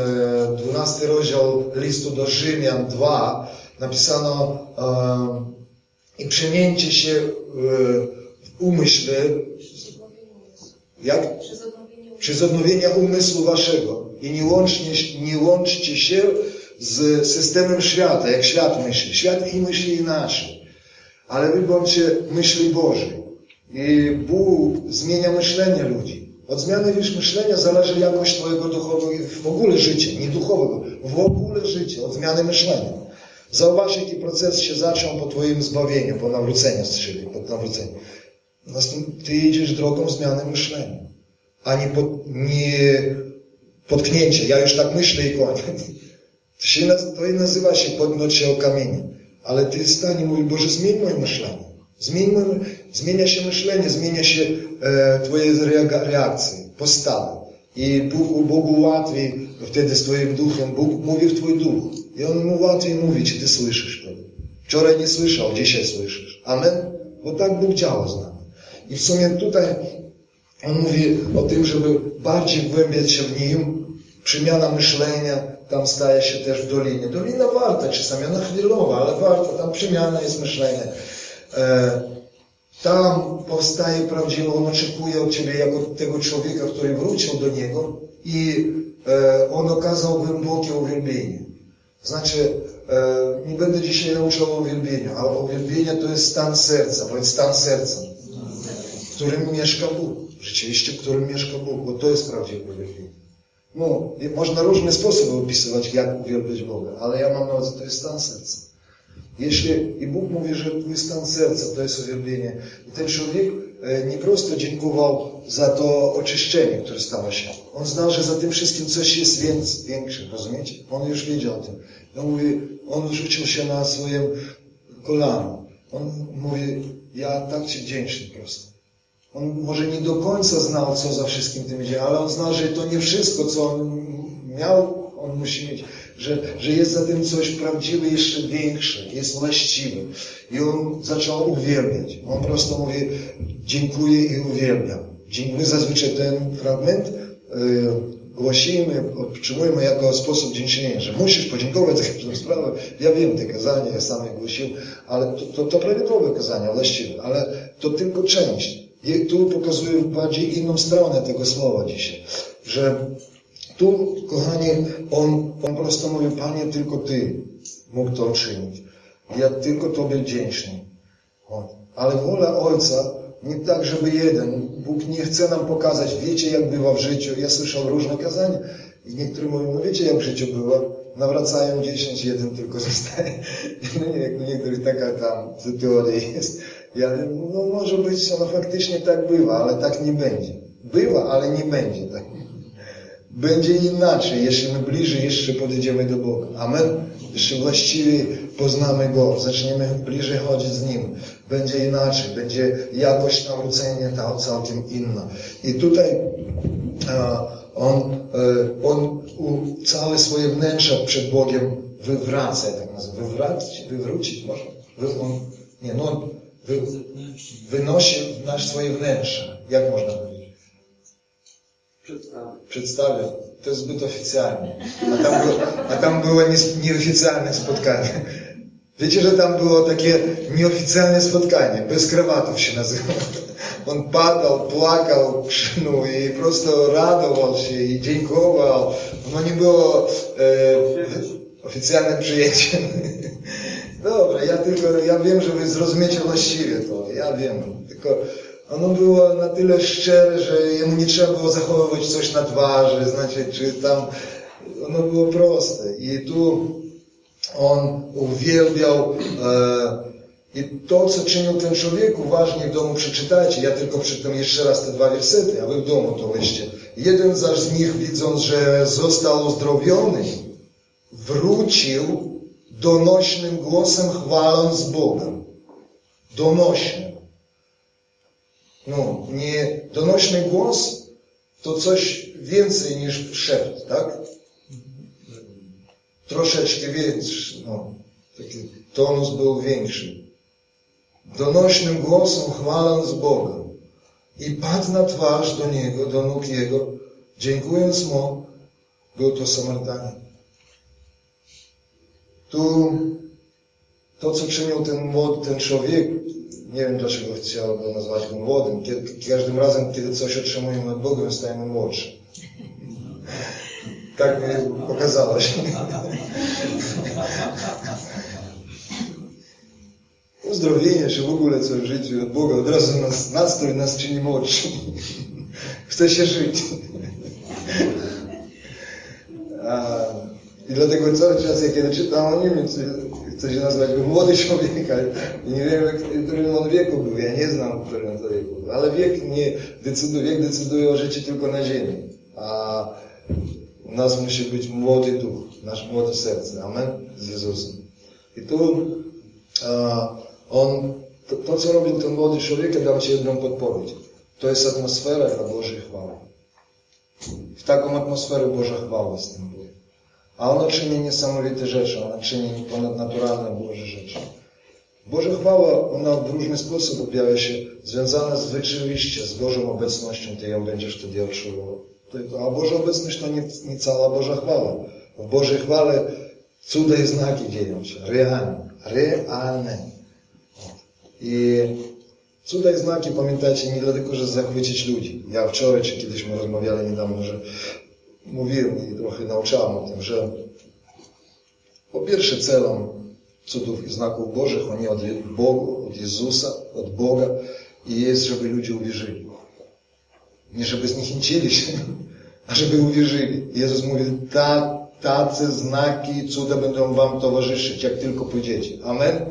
12 rozdział listu do Rzymian 2 napisano e, i przemieńcie się e, w umyśle jak? Przez odnowienie umysłu waszego i nie, łącznie, nie łączcie się z systemem świata, jak świat myśli. Świat i myśli inaczej. Ale wy bądźcie myśli Bożej. I Bóg zmienia myślenie ludzi. Od zmiany wiesz, myślenia zależy jakość Twojego duchowego, w ogóle życia, nie duchowego, w ogóle życia, od zmiany myślenia. Zauważ, jaki proces się zaczął po Twoim zbawieniu, po nawróceniu, czyli po nawróceniu. Ty idziesz drogą zmiany myślenia, a nie, pod, nie potknięcie. Ja już tak myślę i koniec. To, się, to i nazywa się podnoć się o kamienie. Ale ty stań i mówi, Boże, zmień moje myślenie. Moje, zmienia się myślenie, zmienia się e, twoje reakcje, postawy. I Bogu, Bogu łatwiej wtedy z twoim duchem, Bóg mówi w twój duch. I On mu łatwiej mówi, czy ty słyszysz to. Wczoraj nie słyszał, dzisiaj słyszysz. Amen? Bo tak Bóg działa z nami. I w sumie tutaj On mówi o tym, żeby bardziej wgłębiać się w Nim, przemiana myślenia, tam staje się też w dolinie. Dolina warta czasami, ona chwilowa, ale warta, tam przemiana jest myślenia. E, tam powstaje prawdziwe, on oczekuje od Ciebie jako tego człowieka, który wrócił do Niego i e, on okazał głębokie uwielbienie. Znaczy, e, nie będę dzisiaj nauczał o uwielbieniu, ale uwielbienie to jest stan serca, bądź stan serca, w którym mieszka Bóg. Rzeczywiście, w którym mieszka Bóg, bo to jest prawdziwe uwielbienie. No, można różne sposoby opisywać, jak uwielbiać Boga, ale ja mam na to jest stan serca. Jeśli, i Bóg mówi, że twój stan serca to jest uwielbienie. I ten człowiek e, nie prosto dziękował za to oczyszczenie, które stało się. On znał, że za tym wszystkim coś jest więcej, większe, rozumiecie? On już wiedział o tym. On mówi, on rzucił się na swoim kolano. On mówi, ja tak Ci wdzięczny prosto. On może nie do końca znał, co za wszystkim tym idzie, ale on znał, że to nie wszystko, co on miał, on musi mieć, że, że jest za tym coś prawdziwe, jeszcze większe, jest właściwe. I on zaczął uwielbiać. On po prostu mówi, dziękuję i uwielbiam. My zazwyczaj ten fragment yy, głosimy, otrzymujemy jako sposób dziękczynienia, że musisz podziękować za każdą sprawę. Ja wiem te kazania, ja sam je głosił, ale to, to, to prawidłowe kazania, właściwe, ale to tylko część. I tu pokazuję bardziej inną stronę tego słowa dzisiaj, że tu, kochani, on, on po prostu mówi, Panie, tylko Ty mógł to uczynić. Ja tylko Tobie wdzięczny. Ale wola Ojca nie tak, żeby jeden. Bóg nie chce nam pokazać, wiecie jak bywa w życiu. Ja słyszał różne kazania i niektórzy mówią, no wiecie jak w życiu było. Nawracają dziesięć, jeden tylko zostaje. No nie, jak u niektórych taka tam teoria jest. Ja no może być, ono faktycznie tak bywa, ale tak nie będzie. Bywa, ale nie będzie tak. Będzie inaczej, jeśli my bliżej jeszcze podejdziemy do Boga. Amen? Jeszcze właściwie poznamy Go, zaczniemy bliżej chodzić z Nim. Będzie inaczej, będzie jakość nawrócenia ta całkiem inna. I tutaj on, e, on całe swoje wnętrze przed Bogiem wywraca, tak nazywam. Wywracić, wywrócić może? On, nie, no wy, wynosi nasz swoje wnętrze. Jak można Przedstawia. To jest zbyt oficjalnie. A tam było, a tam było nieoficjalne spotkanie. Wiecie, że tam było takie nieoficjalne spotkanie, bez krawatów się nazywało. On padał, płakał, krzynął i po prostu radował się i dziękował. No nie było e, oficjalne przyjęcie. Dobra, ja tylko, ja wiem, że wy zrozumiecie właściwie to, ja wiem. Tylko ono było na tyle szczere, że jemu nie trzeba było zachowywać coś na twarzy, znaczy, czy tam, ono było proste. I tu on uwielbiał e, i to, co czynił ten człowiek, uważnie w domu przeczytajcie. Ja tylko przeczytam jeszcze raz te dwa wersety, a wy w domu to weźcie. Jeden zaś z nich, widząc, że został uzdrowiony, wrócił donośnym głosem chwaląc Boga. Donośnym. No, nie donośny głos to coś więcej niż szept, tak? Troszeczkę więcej, no, taki tonus był większy. Donośnym głosem chwaląc Boga. I padł na twarz do Niego, do nóg Jego, dziękując Mu, był to Samarytanin. Tu to, co czynił ten młody, ten człowiek, go nazwać go młodym. Kiedy, każdym razem, kiedy coś otrzymujemy od Boga, stajemy młodszy. Tak mi pokazało się. Uzdrowienie, czy w ogóle coś w życiu od Boga od razu nas nastrój nas czyni młodszy. Chce się żyć. A, I dlatego cały czas, jak kiedy czytam o nim, chce się nazwać go młody człowiek, nie wiem, w którym on wieku był. Ja nie znam, w którym to wieku był. Ale wiek nie decyduje, wiek decyduje o życiu tylko na ziemi. A U nas musi być młody duch, nasz młode serce. Amen? Z Jezusem. I tu a, on, to, to, co robił ten młody człowiek, dam Ci jedną podpowiedź. To jest atmosfera dla Bożej chwały. W taką atmosferę Boża chwała występuje. A ona czyni niesamowite rzeczy, ona czyni ponadnaturalne Boże rzeczy. Boża chwała, ona w różny sposób objawia się, związana z rzeczywiście, z Bożą obecnością, Ty ją będziesz wtedy odczuwał. A Boża obecność to nie, nie cała Boża chwała. W Bożej chwale cuda i znaki dzieją się, realne, realne. I cuda i znaki, pamiętajcie, nie dlatego, że zachwycić ludzi. Ja wczoraj, czy kiedyśmy rozmawiali niedawno, że mówiłem i trochę nauczałem o tym, że po pierwsze celem cudów i znaków Bożych, oni od Boga, od Jezusa, od Boga i jest, żeby ludzie uwierzyli. Nie żeby zniechęcili się, a żeby uwierzyli. Jezus mówi, tak, tacy znaki, cuda będą wam towarzyszyć, jak tylko pójdziecie. Amen?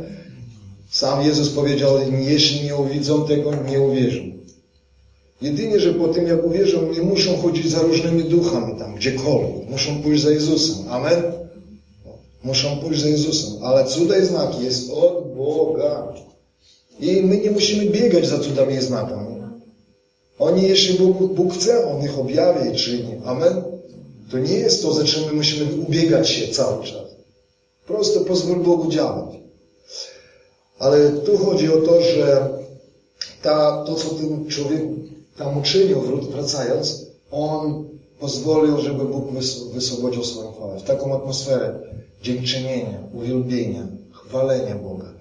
Sam Jezus powiedział, jeśli nie uwidzą tego, nie uwierzą. Jedynie, że po tym jak uwierzą, nie muszą chodzić za różnymi duchami tam, gdziekolwiek. Muszą pójść za Jezusem. Amen? Muszą pójść za Jezusem. Ale cuda i znaki jest od Boga. I my nie musimy biegać za cudami i znakami. Oni, jeśli Bóg, Bóg chce, On ich objawia i czyni. Amen? To nie jest to, za czym my musimy ubiegać się cały czas. Prosto pozwól Bogu działać. Ale tu chodzi o to, że ta, to, co ten człowiek tam uczynił, wracając, on pozwolił, żeby Bóg wyswobodził swoją chwałę. W taką atmosferę dziękczynienia, uwielbienia, chwalenia Boga.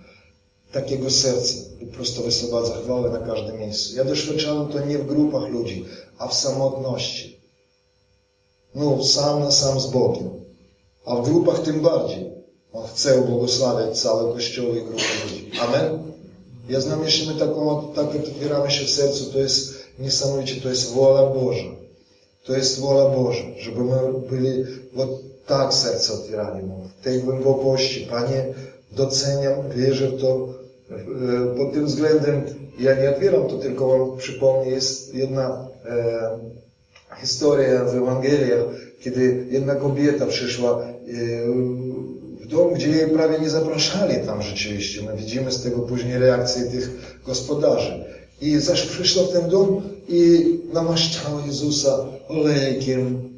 Takiego serca po prostu wyswobadza chwałę na każdym miejscu. Ja doświadczałem to nie w grupach ludzi, a w samotności. No, sam na sam z Bogiem. A w grupach tym bardziej. On chce ubłogosławiać całe kościoły i grupy ludzi. Amen? Ja znam, jeśli my taką, tak otwieramy się w sercu, to jest niesamowicie, to jest wola Boża. To jest wola Boża, żeby my byli вот tak serce otwierali Mu, w tej głębokości. Panie, doceniam, wierzę w to. E, pod tym względem ja nie otwieram to, tylko Wam przypomnę, jest jedna e, historia w Ewangeliach, kiedy jedna kobieta przyszła e, w dom, gdzie jej prawie nie zapraszali tam rzeczywiście. My widzimy z tego później reakcję tych gospodarzy. I zaś przyszła w ten dom i namaszczała Jezusa olejkiem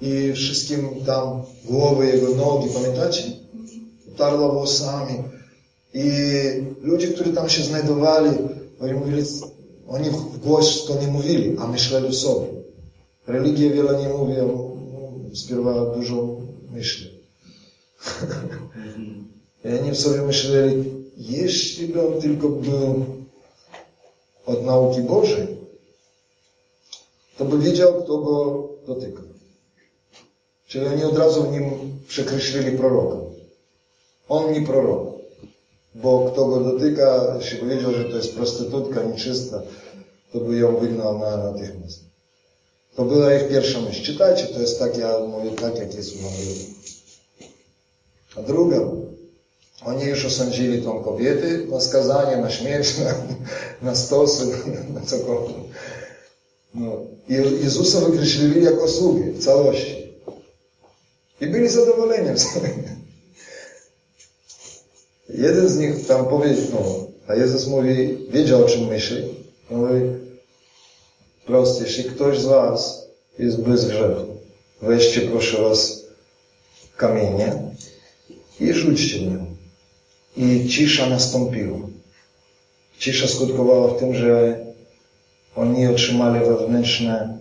i wszystkim tam głowy Jego nogi, pamiętacie? Tarła włosami. I ludzie, którzy tam się znajdowali, oni mówili, oni to nie mówili, a myśleli sobie. Religia wiele nie mówi, spierwa dużo myśli. I oni w sobie myśleli, jeśli by on tylko był od nauki Bożej, to by wiedział, kto go dotyka. Czyli oni od razu w nim przekreślili proroka. On nie prorok. Bo kto go dotyka, jeśli powiedział, że to jest prostytutka nieczysta, to by ją wygnał na natychmiast. To była ich pierwsza myśl. Czytajcie, to jest tak, ja mówię tak, jak jest u. A druga, oni już osądzili tą kobietę na skazanie, na śmierć, na, na stosy, na cokolwiek. No. I Jezusa wykreślili jako sługę w całości. I byli zadowoleni sobie. Jeden z nich tam powiedział, no, a Jezus mówi, wiedział o czym myśli. Mówi, prost, jeśli ktoś z was jest bez grzechu, weźcie proszę was kamienie i rzućcie w nią. I cisza nastąpiła. Cisza skutkowała w tym, że oni otrzymali wewnętrzne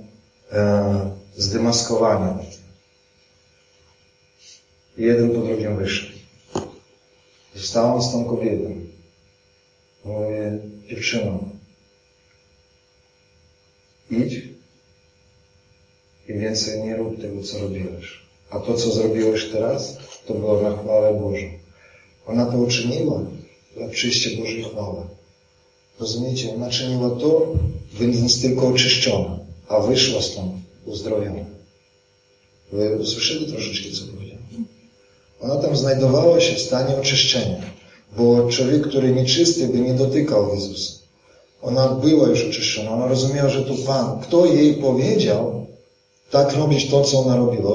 e, zdemaskowanie. Jeden po drugim wyszli. Zostałam z tą kobietą. Mówię, dziewczyno, idź i więcej nie rób tego, co robiłeś. A to, co zrobiłeś teraz, to było na chwałę Bożą. Ona to uczyniła dla przyjścia Bożej chwały. Rozumiecie? Ona czyniła to, będąc tylko oczyszczona, a wyszła stąd uzdrowiona. Wy usłyszeli troszeczkę, co powiedziałem? Ona tam znajdowała się w stanie oczyszczenia, bo człowiek, który nieczysty, by nie dotykał Jezusa. Ona była już oczyszczona, ona rozumiała, że to Pan. Kto jej powiedział, tak robić to, co ona robiła.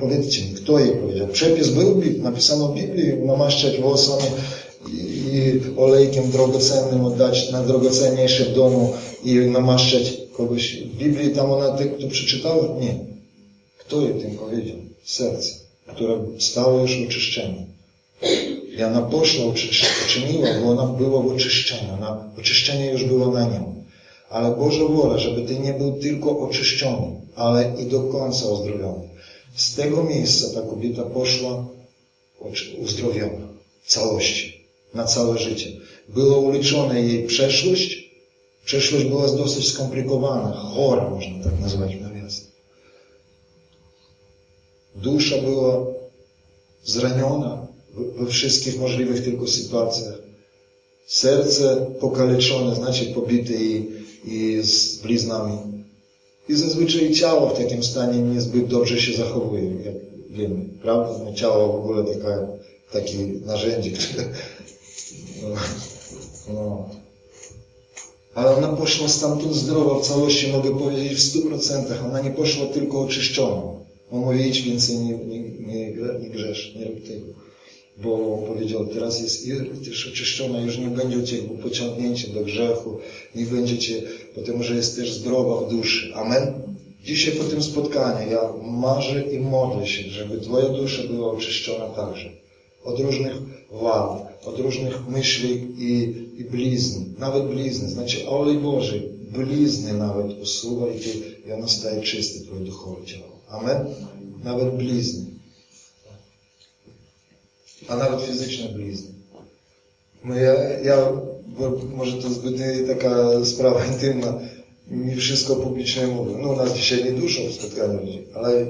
Powiedzcie mi, kto jej powiedział? Przepis był, napisano w Biblii, namaszczać włosami i olejkiem drogocennym oddać na drogocenniejsze w domu i namaszczać kogoś. W Biblii tam ona to przeczytała? Nie. Kto jej tym powiedział? Serce, które stało już oczyszczone. I ona poszła, uczyniła, bo ona była oczyszczona. Na, oczyszczenie już było na nią. Ale Boża wola, żeby Ty nie był tylko oczyszczony, ale i do końca uzdrowiony. Z tego miejsca ta kobieta poszła uzdrowiona w całości, na całe życie. Było uleczone jej przeszłość. Przeszłość była dosyć skomplikowana, chora, można tak nazwać nawiasem. Dusza była zraniona we wszystkich możliwych tylko sytuacjach. Serce pokaleczone, znaczy pobite i, i z bliznami. I zazwyczaj ciało w takim stanie niezbyt dobrze się zachowuje, jak wiemy, prawda? No, ciało w ogóle taka, takie narzędzie, które... No, no. Ale ona poszła stamtąd zdrowa w całości, mogę powiedzieć w stu procentach. Ona nie poszła tylko oczyszczoną. On mówi, więcej nie, nie, nie, nie grzesz, nie rób tego. Bo powiedział, teraz jest też oczyszczona, już nie będzie Cię pociągnięcie do grzechu, nie będziecie, potem, że jest też zdrowa w duszy. Amen. Dzisiaj po tym spotkaniu ja marzę i modlę się, żeby Twoja dusza była oczyszczona także. Od różnych wad, od różnych myśli i, i blizn. Nawet blizny. Znaczy olej Boży, blizny nawet usuwa i, ty, i ona staje czysty, Twoje duchowe ciało. Amen. Nawet blizny a nawet fizyczne blizny. No ja, ja może to zbyt taka sprawa intymna, mi wszystko publicznie mówię. No nas dzisiaj nie duszą w spotkaniu ludzi, ale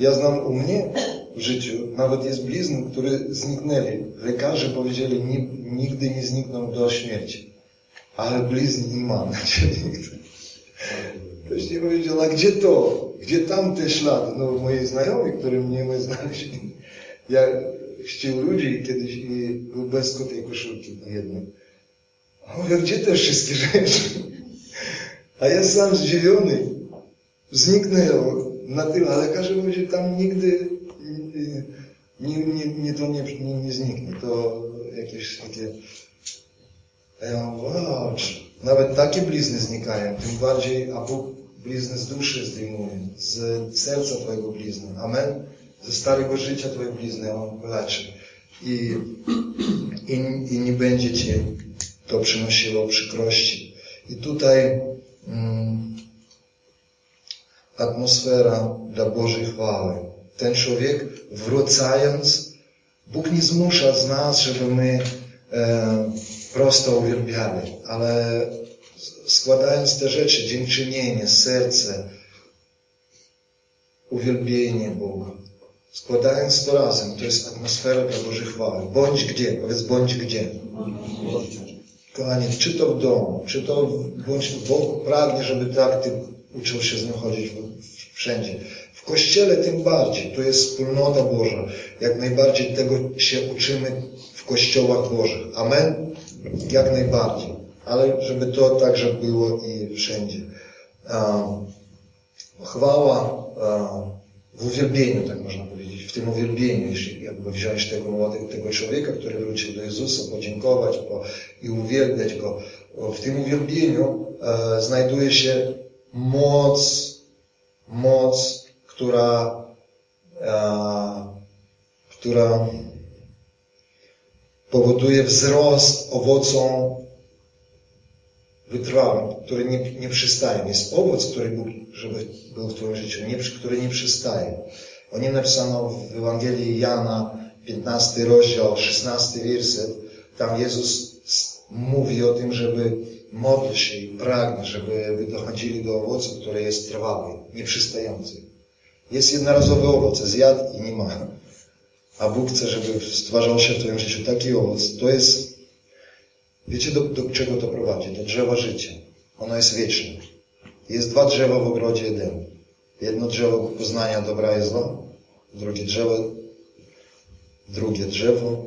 ja znam u mnie w życiu, nawet jest blizny, które zniknęli. Lekarze powiedzieli, nigdy nie znikną do śmierci. Ale blizn nie mam. Ktoś nie powiedział, a gdzie to? Gdzie tamte ślady? No moi znajomi, którzy mnie my znaleźli. Ja chrzcił ludzi kiedyś i był bez tej koszulki na jednym. A mówię, gdzie te wszystkie rzeczy? A ja sam zdziwiony. Zniknęło na tyle, ale lekarze mówią, że tam nigdy nie, nie, nie to nie, nie, nie zniknie. To jakieś takie... A ja mówię, wow, nawet takie blizny znikają. Tym bardziej, a Bóg blizny z duszy zdejmuje, z serca Twojego blizny. Amen ze starego życia Twoje blizny On leczy. I, i, I nie będzie Ci to przynosiło przykrości. I tutaj mm, atmosfera dla Bożej chwały. Ten człowiek wracając, Bóg nie zmusza z nas, żeby my e, prosto uwielbiali, ale składając te rzeczy, dziękczynienie, serce, uwielbienie Boga, Składając to razem, to jest atmosfera dla Bożej chwały. Bądź gdzie? Powiedz, bądź gdzie? Kochani, czy to w domu, czy to bądź Bóg pragnie, żeby tak Ty uczył się z nim chodzić wszędzie. W Kościele tym bardziej. To jest wspólnota Boża. Jak najbardziej tego się uczymy w Kościołach Bożych. Amen? Jak najbardziej. Ale żeby to także było i wszędzie. Chwała w uwielbieniu, tak można powiedzieć, w tym uwielbieniu, jeśli jakby wziąć tego młodego, tego człowieka, który wrócił do Jezusa, podziękować po, i uwielbiać Go. W tym uwielbieniu e, znajduje się moc, moc, która, e, która powoduje wzrost owocom wytrwałym, który nie, nie przystaje. Jest owoc, który Bóg, żeby był w Twoim życiu, nie, który nie przystaje. O nim napisano w Ewangelii Jana, 15 rozdział, 16 werset. Tam Jezus mówi o tym, żeby modlić się i pragnie, żeby dochodzili do owocu, który jest trwały, nieprzystający. Jest jednorazowy owoc, zjadł i nie ma. A Bóg chce, żeby stwarzał się w Twoim życiu taki owoc. To jest Wiecie, do, do czego to prowadzi? Do drzewa życia. Ono jest wieczne. Jest dwa drzewa w ogrodzie Edenu. Jedno drzewo poznania dobra i zła, drugie drzewo, drugie drzewo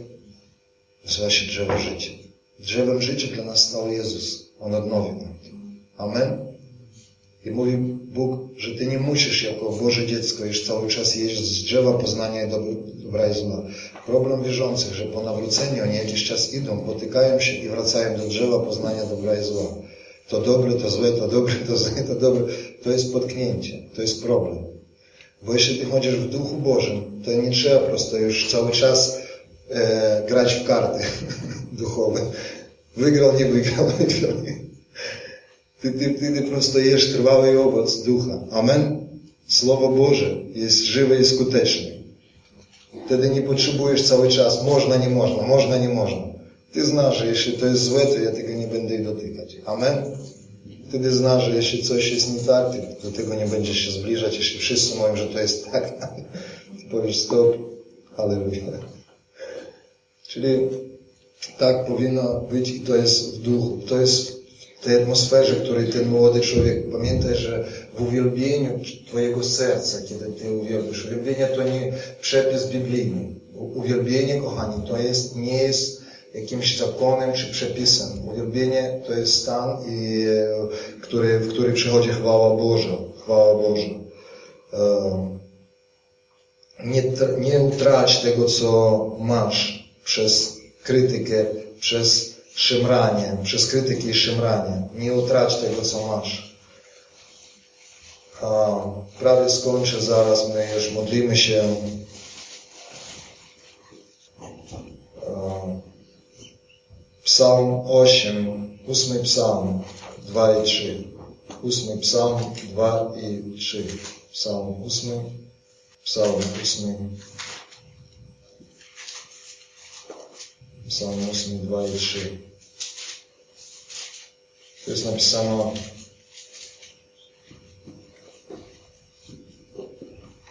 nazywa się drzewo życia. Drzewem życia dla nas stał Jezus. On odnowił nam. Amen. I mówi Bóg, że ty nie musisz jako Boże dziecko już cały czas jeść z drzewa poznania dobra i zła. Problem wierzących, że po nawróceniu oni jakiś czas idą, potykają się i wracają do drzewa poznania dobra i zła. To dobre, to złe, to dobre, to złe, to dobre. To jest potknięcie, to jest problem. Bo jeśli ty chodzisz w Duchu Bożym, to nie trzeba prosto już cały czas e, grać w karty duchowe. Wygrał, nie wygrał, wygrał, nie. Ty, ty, ty, ty prosto jesz trwały owoc Ducha. Amen? Słowo Boże jest żywe i skuteczne. Wtedy nie potrzebujesz cały czas można, nie można, można, nie można. Ty znasz, że jeśli to jest złe, to ja tego nie będę dotykać. Amen? Wtedy znasz, że jeśli coś jest nie tak, ty do tego nie będziesz się zbliżać. Jeśli wszyscy mówią, że to jest tak, ty powiesz stop, halleluja. Czyli tak powinno być i to jest w duchu. To jest tej atmosferze, której ten młody człowiek, pamiętaj, że w uwielbieniu Twojego serca, kiedy Ty uwielbisz, uwielbienie to nie przepis biblijny. Uwielbienie, kochani, to jest, nie jest jakimś zakonem czy przepisem. Uwielbienie to jest stan, i, który, w który przychodzi chwała Boża. Chwała Boża. Nie, nie utrać tego, co masz przez krytykę, przez szemranie, przez krytykę i szemranie. Nie utrać tego, co masz. A, prawie skończę zaraz, my już modlimy się. Psalm 8, ósmy psalm, 2 i 3. Ósmy psalm, 2 i 3. Psalm ósmy, psalm ósmy. Psalm 8, 2 i 3. Tu jest napisano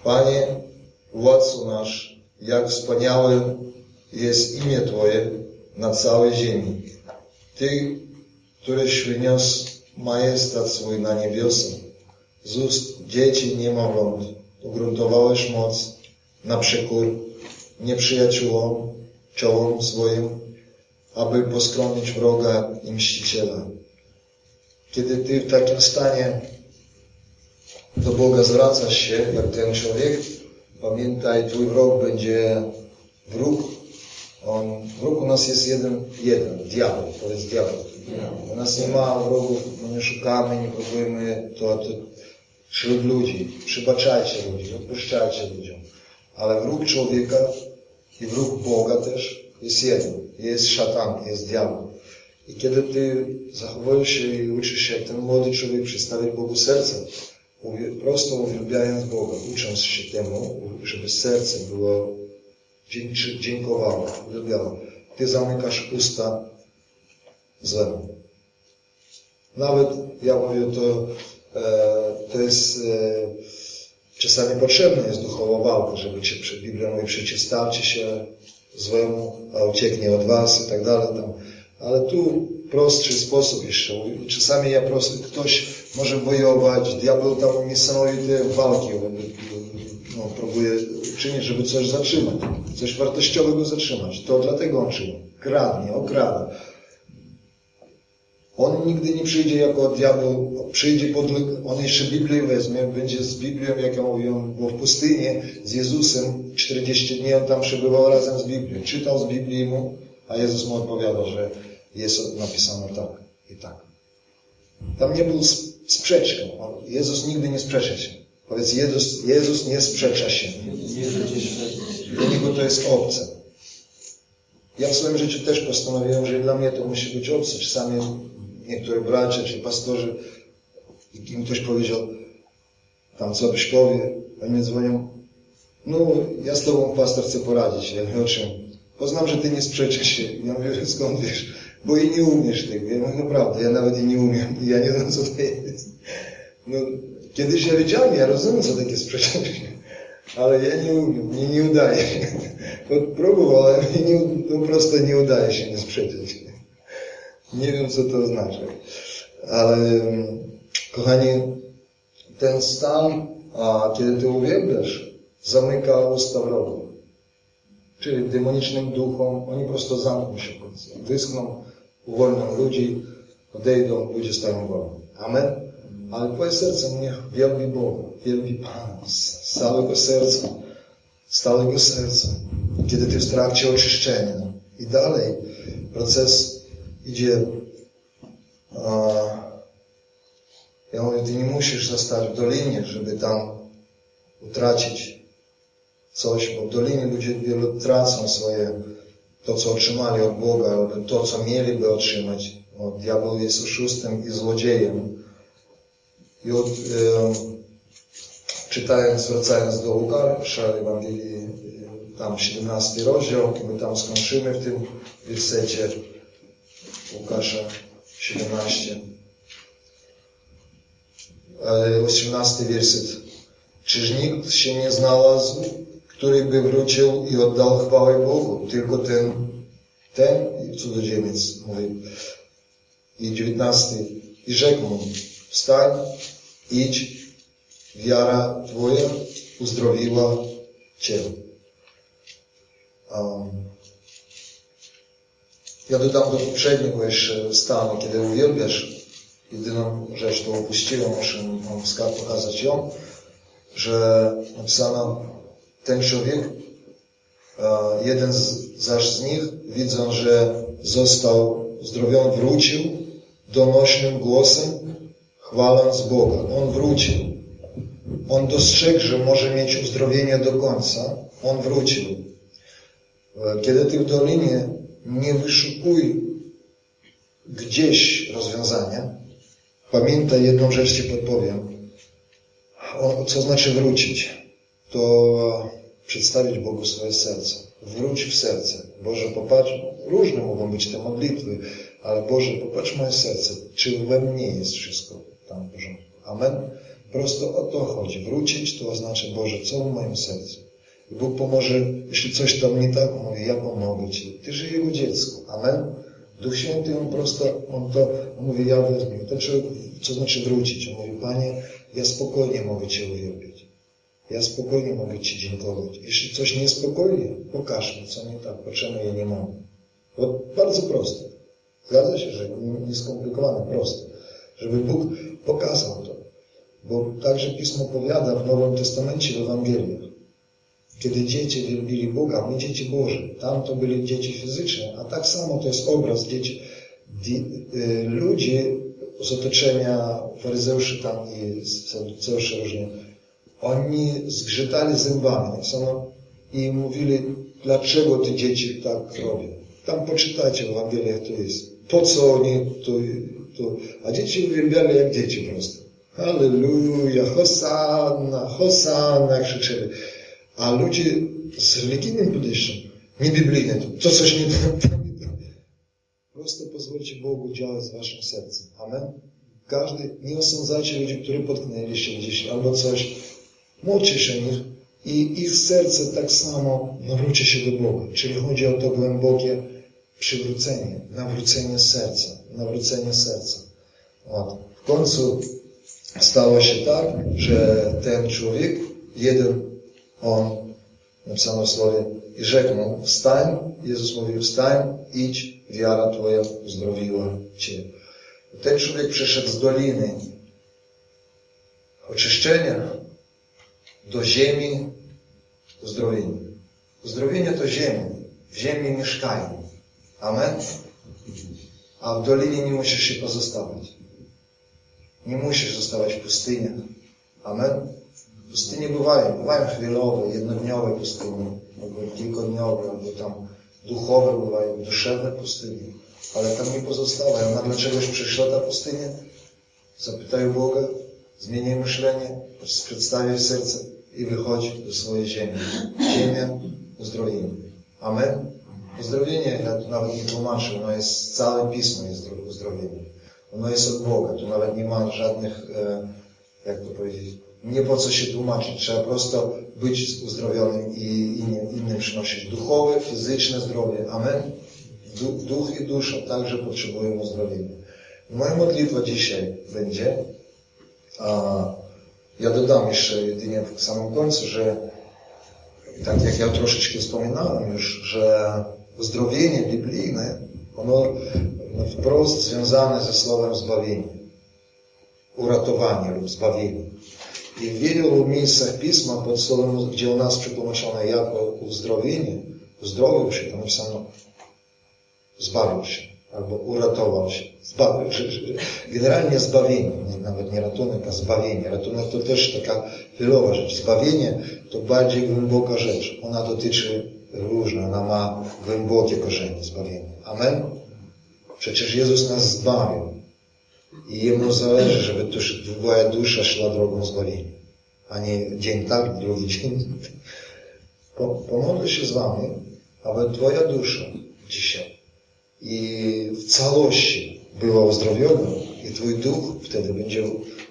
Panie, władcu nasz, jak wspaniałe jest imię Twoje na całej ziemi. Ty, któryś wyniósł majestat swój na niebiosa, z ust dzieci niemowląt ugruntowałeś moc na przekór nieprzyjaciółom, czołom swoim, aby poskromić wroga i mściciela. Kiedy Ty w takim stanie do Boga zwracasz się, jak ten człowiek, pamiętaj, Twój wróg będzie wróg. On, wróg u nas jest jeden, jeden, diabeł, to jest diabeł. U nas nie ma wrogów, my nie szukamy, nie próbujemy, to, to wśród ludzi. Przybaczajcie ludzi, odpuszczajcie ludziom. Ale wróg człowieka i wróg Boga też jest jeden. Jest szatan, jest diabeł. I kiedy ty zachowujesz się i uczysz się, ten młody człowiek przedstawić Bogu serce, prosto uwielbiając Boga, ucząc się temu, żeby serce było dziękowało, uwielbiało. Ty zamykasz usta złemu. Nawet, ja mówię, to, e, to jest e, czasami potrzebna jest duchowa walka, żeby cię przed Biblią mówi, przeciwstawcie się złemu, a ucieknie od was i tak dalej. Tam ale tu prostszy sposób jeszcze. Czasami ja proszę, ktoś może wojować, diabeł tam niesamowite walki no, próbuje czynić, żeby coś zatrzymać, coś wartościowego zatrzymać. To dlatego on czyni. Kradnie, okrada. On nigdy nie przyjdzie jako diabeł, przyjdzie pod, on jeszcze Biblię wezmie, będzie z Biblią, jak ja mówię, bo w pustyni z Jezusem 40 dni on tam przebywał razem z Biblią. Czytał z Biblii mu, a Jezus mu odpowiadał, że jest napisane tak i tak. Tam nie był sprzeczką. Jezus nigdy nie sprzecza się. Powiedz, Jezus, Jezus nie sprzecza się. Dla Niego to jest obce. Ja w swoim życiu też postanowiłem, że dla mnie to musi być obce. Czasami niektóre bracia czy pastorzy, im ktoś powiedział, tam co byś powie, oni dzwonią, no ja z Tobą pastor chcę poradzić. Ja mówię, o czym? Poznam, że Ty nie sprzeczasz się. Ja mówię, skąd wiesz? bo i nie umiesz tego. Ja mówię, naprawdę, ja nawet i nie umiem. Ja nie wiem, co to jest. No, kiedyś ja wiedziałem, ja rozumiem, co takie sprzeczenie. Ale ja nie umiem, mnie nie udaje się. Próbowałem i nie, po prostu nie udaje się nie sprzeczać. Nie wiem, co to oznacza. Ale, kochani, ten stan, a kiedy Ty uwielbiasz, zamyka usta wrogów. Czyli demonicznym duchom, oni po prostu zamkną się w końcu. Wyschną, uwolnią ludzi, odejdą, ludzie stają wolni. Amen? ale twoje serce niech wielbi Boga, wielbi Pana z całego serca, z całego serca, kiedy ty w trakcie oczyszczenia. I dalej proces idzie ja mówię, ty nie musisz zostać w dolinie, żeby tam utracić coś, bo w dolinie ludzie wielu tracą swoje, to co otrzymali od Boga, albo to co mieliby otrzymać. No, diabeł jest oszustem i złodziejem. I od, e, czytając, wracając do Łukasza, Ewangelii, tam 17 rozdział, my tam skończymy w tym wersecie Łukasza 17. 18 werset. Czyż nikt się nie znalazł, który by wrócił i oddał chwałę Bogu, tylko ten, ten cudzoziemiec mówi. I 19. I rzekł mu, wstań, idź, wiara Twoja uzdrowiła Cię. Um, ja dodam do poprzedniego jeszcze stanu, kiedy uwielbiasz jedyną rzecz, którą opuściłem, muszę wam pokazać ją, że napisano, ten człowiek, jeden z, zaś z nich, widząc, że został uzdrowiony, wrócił donośnym głosem, chwaląc Boga. On wrócił. On dostrzegł, że może mieć uzdrowienie do końca. On wrócił. Kiedy ty w dolinie nie wyszukuj gdzieś rozwiązania, Pamiętaj, jedną rzecz Ci podpowiem. Co znaczy wrócić? To przedstawić Bogu swoje serce. Wróć w serce. Boże, popatrz, różne mogą być te modlitwy, ale Boże, popatrz moje serce, czy we mnie jest wszystko tam w porządku. Amen? Prosto o to chodzi. Wrócić to oznacza, Boże, co w moim sercu? I Bóg pomoże, jeśli coś tam nie tak, mówi, ja pomogę Ci. Ty żyj Jego dziecko. Amen? Duch Święty, On prosto, On to, on mówi, ja wezmę. To co znaczy wrócić? On mówi, Panie, ja spokojnie mogę Cię uwielbić. Ja spokojnie mogę Ci dziękować. Jeśli coś niespokojnie, pokaż mi, co nie tak, po czemu ja nie mogę. Bo bardzo proste. Zgadza się, że nieskomplikowane, proste. Żeby Bóg pokazał to. Bo także Pismo powiada w Nowym Testamencie, w Ewangeliach, kiedy dzieci wielbili Boga, my dzieci Boże. Tam to byli dzieci fizyczne, a tak samo to jest obraz dzieci. Y, ludzie z otoczenia faryzeuszy tam i saduceuszy różnie, oni zgrzytali zębami i mówili, dlaczego te dzieci tak robią. Tam poczytajcie w Ewangeliach to jest. Po co oni to, to... A dzieci uwielbiali jak dzieci po prostu. Halleluja, Hosanna, Hosanna, krzyczeli. A ludzie z religijnym podejściem, nie biblijnym, to coś nie tak. Prosto pozwólcie Bogu działać z waszym sercem. Amen. Każdy, nie osądzajcie ludzi, którzy potknęli się gdzieś albo coś. Módlcie się i ich serce tak samo nawróci się do Boga. Czyli chodzi o to głębokie przywrócenie, nawrócenie serca, nawrócenie serca. W końcu stało się tak, że ten człowiek, jeden on, napisano w słowie, i rzekł mu, wstań, Jezus mówił, wstań, idź, wiara Twoja uzdrowiła Cię. Ten człowiek przyszedł z doliny oczyszczenia do ziemi uzdrowienia. Uzdrowienie to ziemia. W ziemi mieszkają. Amen? A w dolinie nie musisz się pozostawać. Nie musisz zostawać w pustyniach. Amen? Pustynie bywają, bywają chwilowe, jednodniowe pustynie, albo kilkodniowe, albo tam duchowe bywają, duszewne pustynie, ale tam nie pozostawają. Nagle czegoś przyszła ta pustynia, zapytaj Boga, zmieniaj myślenie, przedstawiaj serce i wychodź do swojej ziemi. Ziemia uzdrowienia. Amen? Uzdrowienie, ja tu nawet nie tłumaczę, ono jest, całe Pismo jest uzdrowienie. Ono jest od Boga, tu nawet nie ma żadnych, e, jak to powiedzieć, nie po co się tłumaczyć, trzeba prosto być uzdrowionym i innym, innym przynosić duchowe, fizyczne zdrowie. Amen. Duch i dusza także potrzebują uzdrowienia. Moja modlitwa dzisiaj będzie, a ja dodam jeszcze jedynie w samym końcu, że tak jak ja troszeczkę wspominałem już, że uzdrowienie biblijne, ono wprost związane ze słowem zbawienie. uratowanie lub zbawienie. I w wielu miejscach Pisma pod słowem, gdzie u nas przetłumaczone jako uzdrowienie, uzdrowił się, to napisano zbawił się albo uratował się. Generalnie zbawienie, nawet nie ratunek, a zbawienie. Ratunek to też taka chwilowa rzecz. Zbawienie to bardziej głęboka rzecz. Ona dotyczy różne, ona ma głębokie korzenie zbawienia. Amen? Przecież Jezus nas zbawił. I Jemu zależy, żeby Twoja dusza szła drogą zbawienia. A nie dzień tak, drugi dzień. Pomodlę się z Wami, aby Twoja dusza dzisiaj i w całości była uzdrowiona i Twój duch wtedy będzie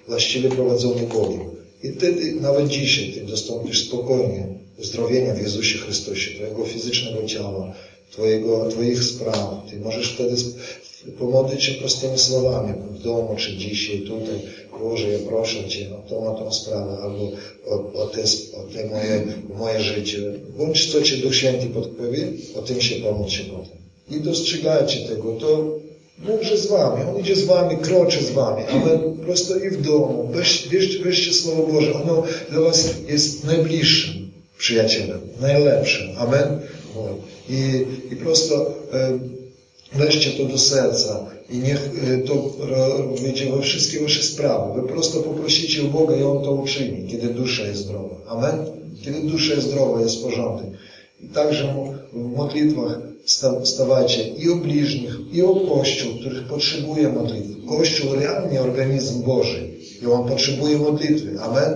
właściwie prowadzony Bogiem. I wtedy, nawet dzisiaj, Ty dostąpisz spokojnie uzdrowienia w Jezusie Chrystusie, Twojego fizycznego ciała, Twojego, Twoich spraw. Ty możesz wtedy pomodlić się prostymi słowami w domu, czy dzisiaj, tutaj. Boże, ja proszę Cię o tą, o tą sprawę, albo o, o, te, o te moje, moje życie. Bądź co Ci Duch Święty podpowie, o tym się pomóc się potem. Nie dostrzegajcie tego, to Bóg z Wami, On idzie z Wami, kroczy z Wami, ale prosto i w domu. Weź, weź, weźcie Słowo Boże, ono dla Was jest najbliższym przyjacielem, najlepszym. Amen? I, i prosto weźcie to do serca i niech e, to wyjdzie we wszystkie Wasze sprawy. Wy prosto poprosicie Boga i On to uczyni, kiedy dusza jest zdrowa. Amen? Kiedy dusza jest zdrowa, jest porządek. I także w modlitwach stawajcie i o bliźnich, i o Kościół, których potrzebuje modlitwy. Kościół realnie organizm Boży i on potrzebuje modlitwy. Amen?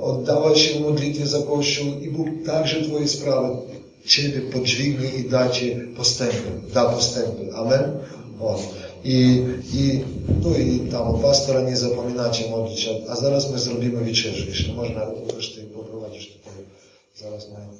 Oddawaj się modlitwie za Kościół i Bóg także Twoje sprawy Ciebie podźwignie i da Ci postępy. Da postępy. Amen? O. I, i, no i tam pastora nie zapominacie modlić, a zaraz my zrobimy wieczerzę. Jeśli można, resztę poprowadzić tutaj. Zaraz mamy.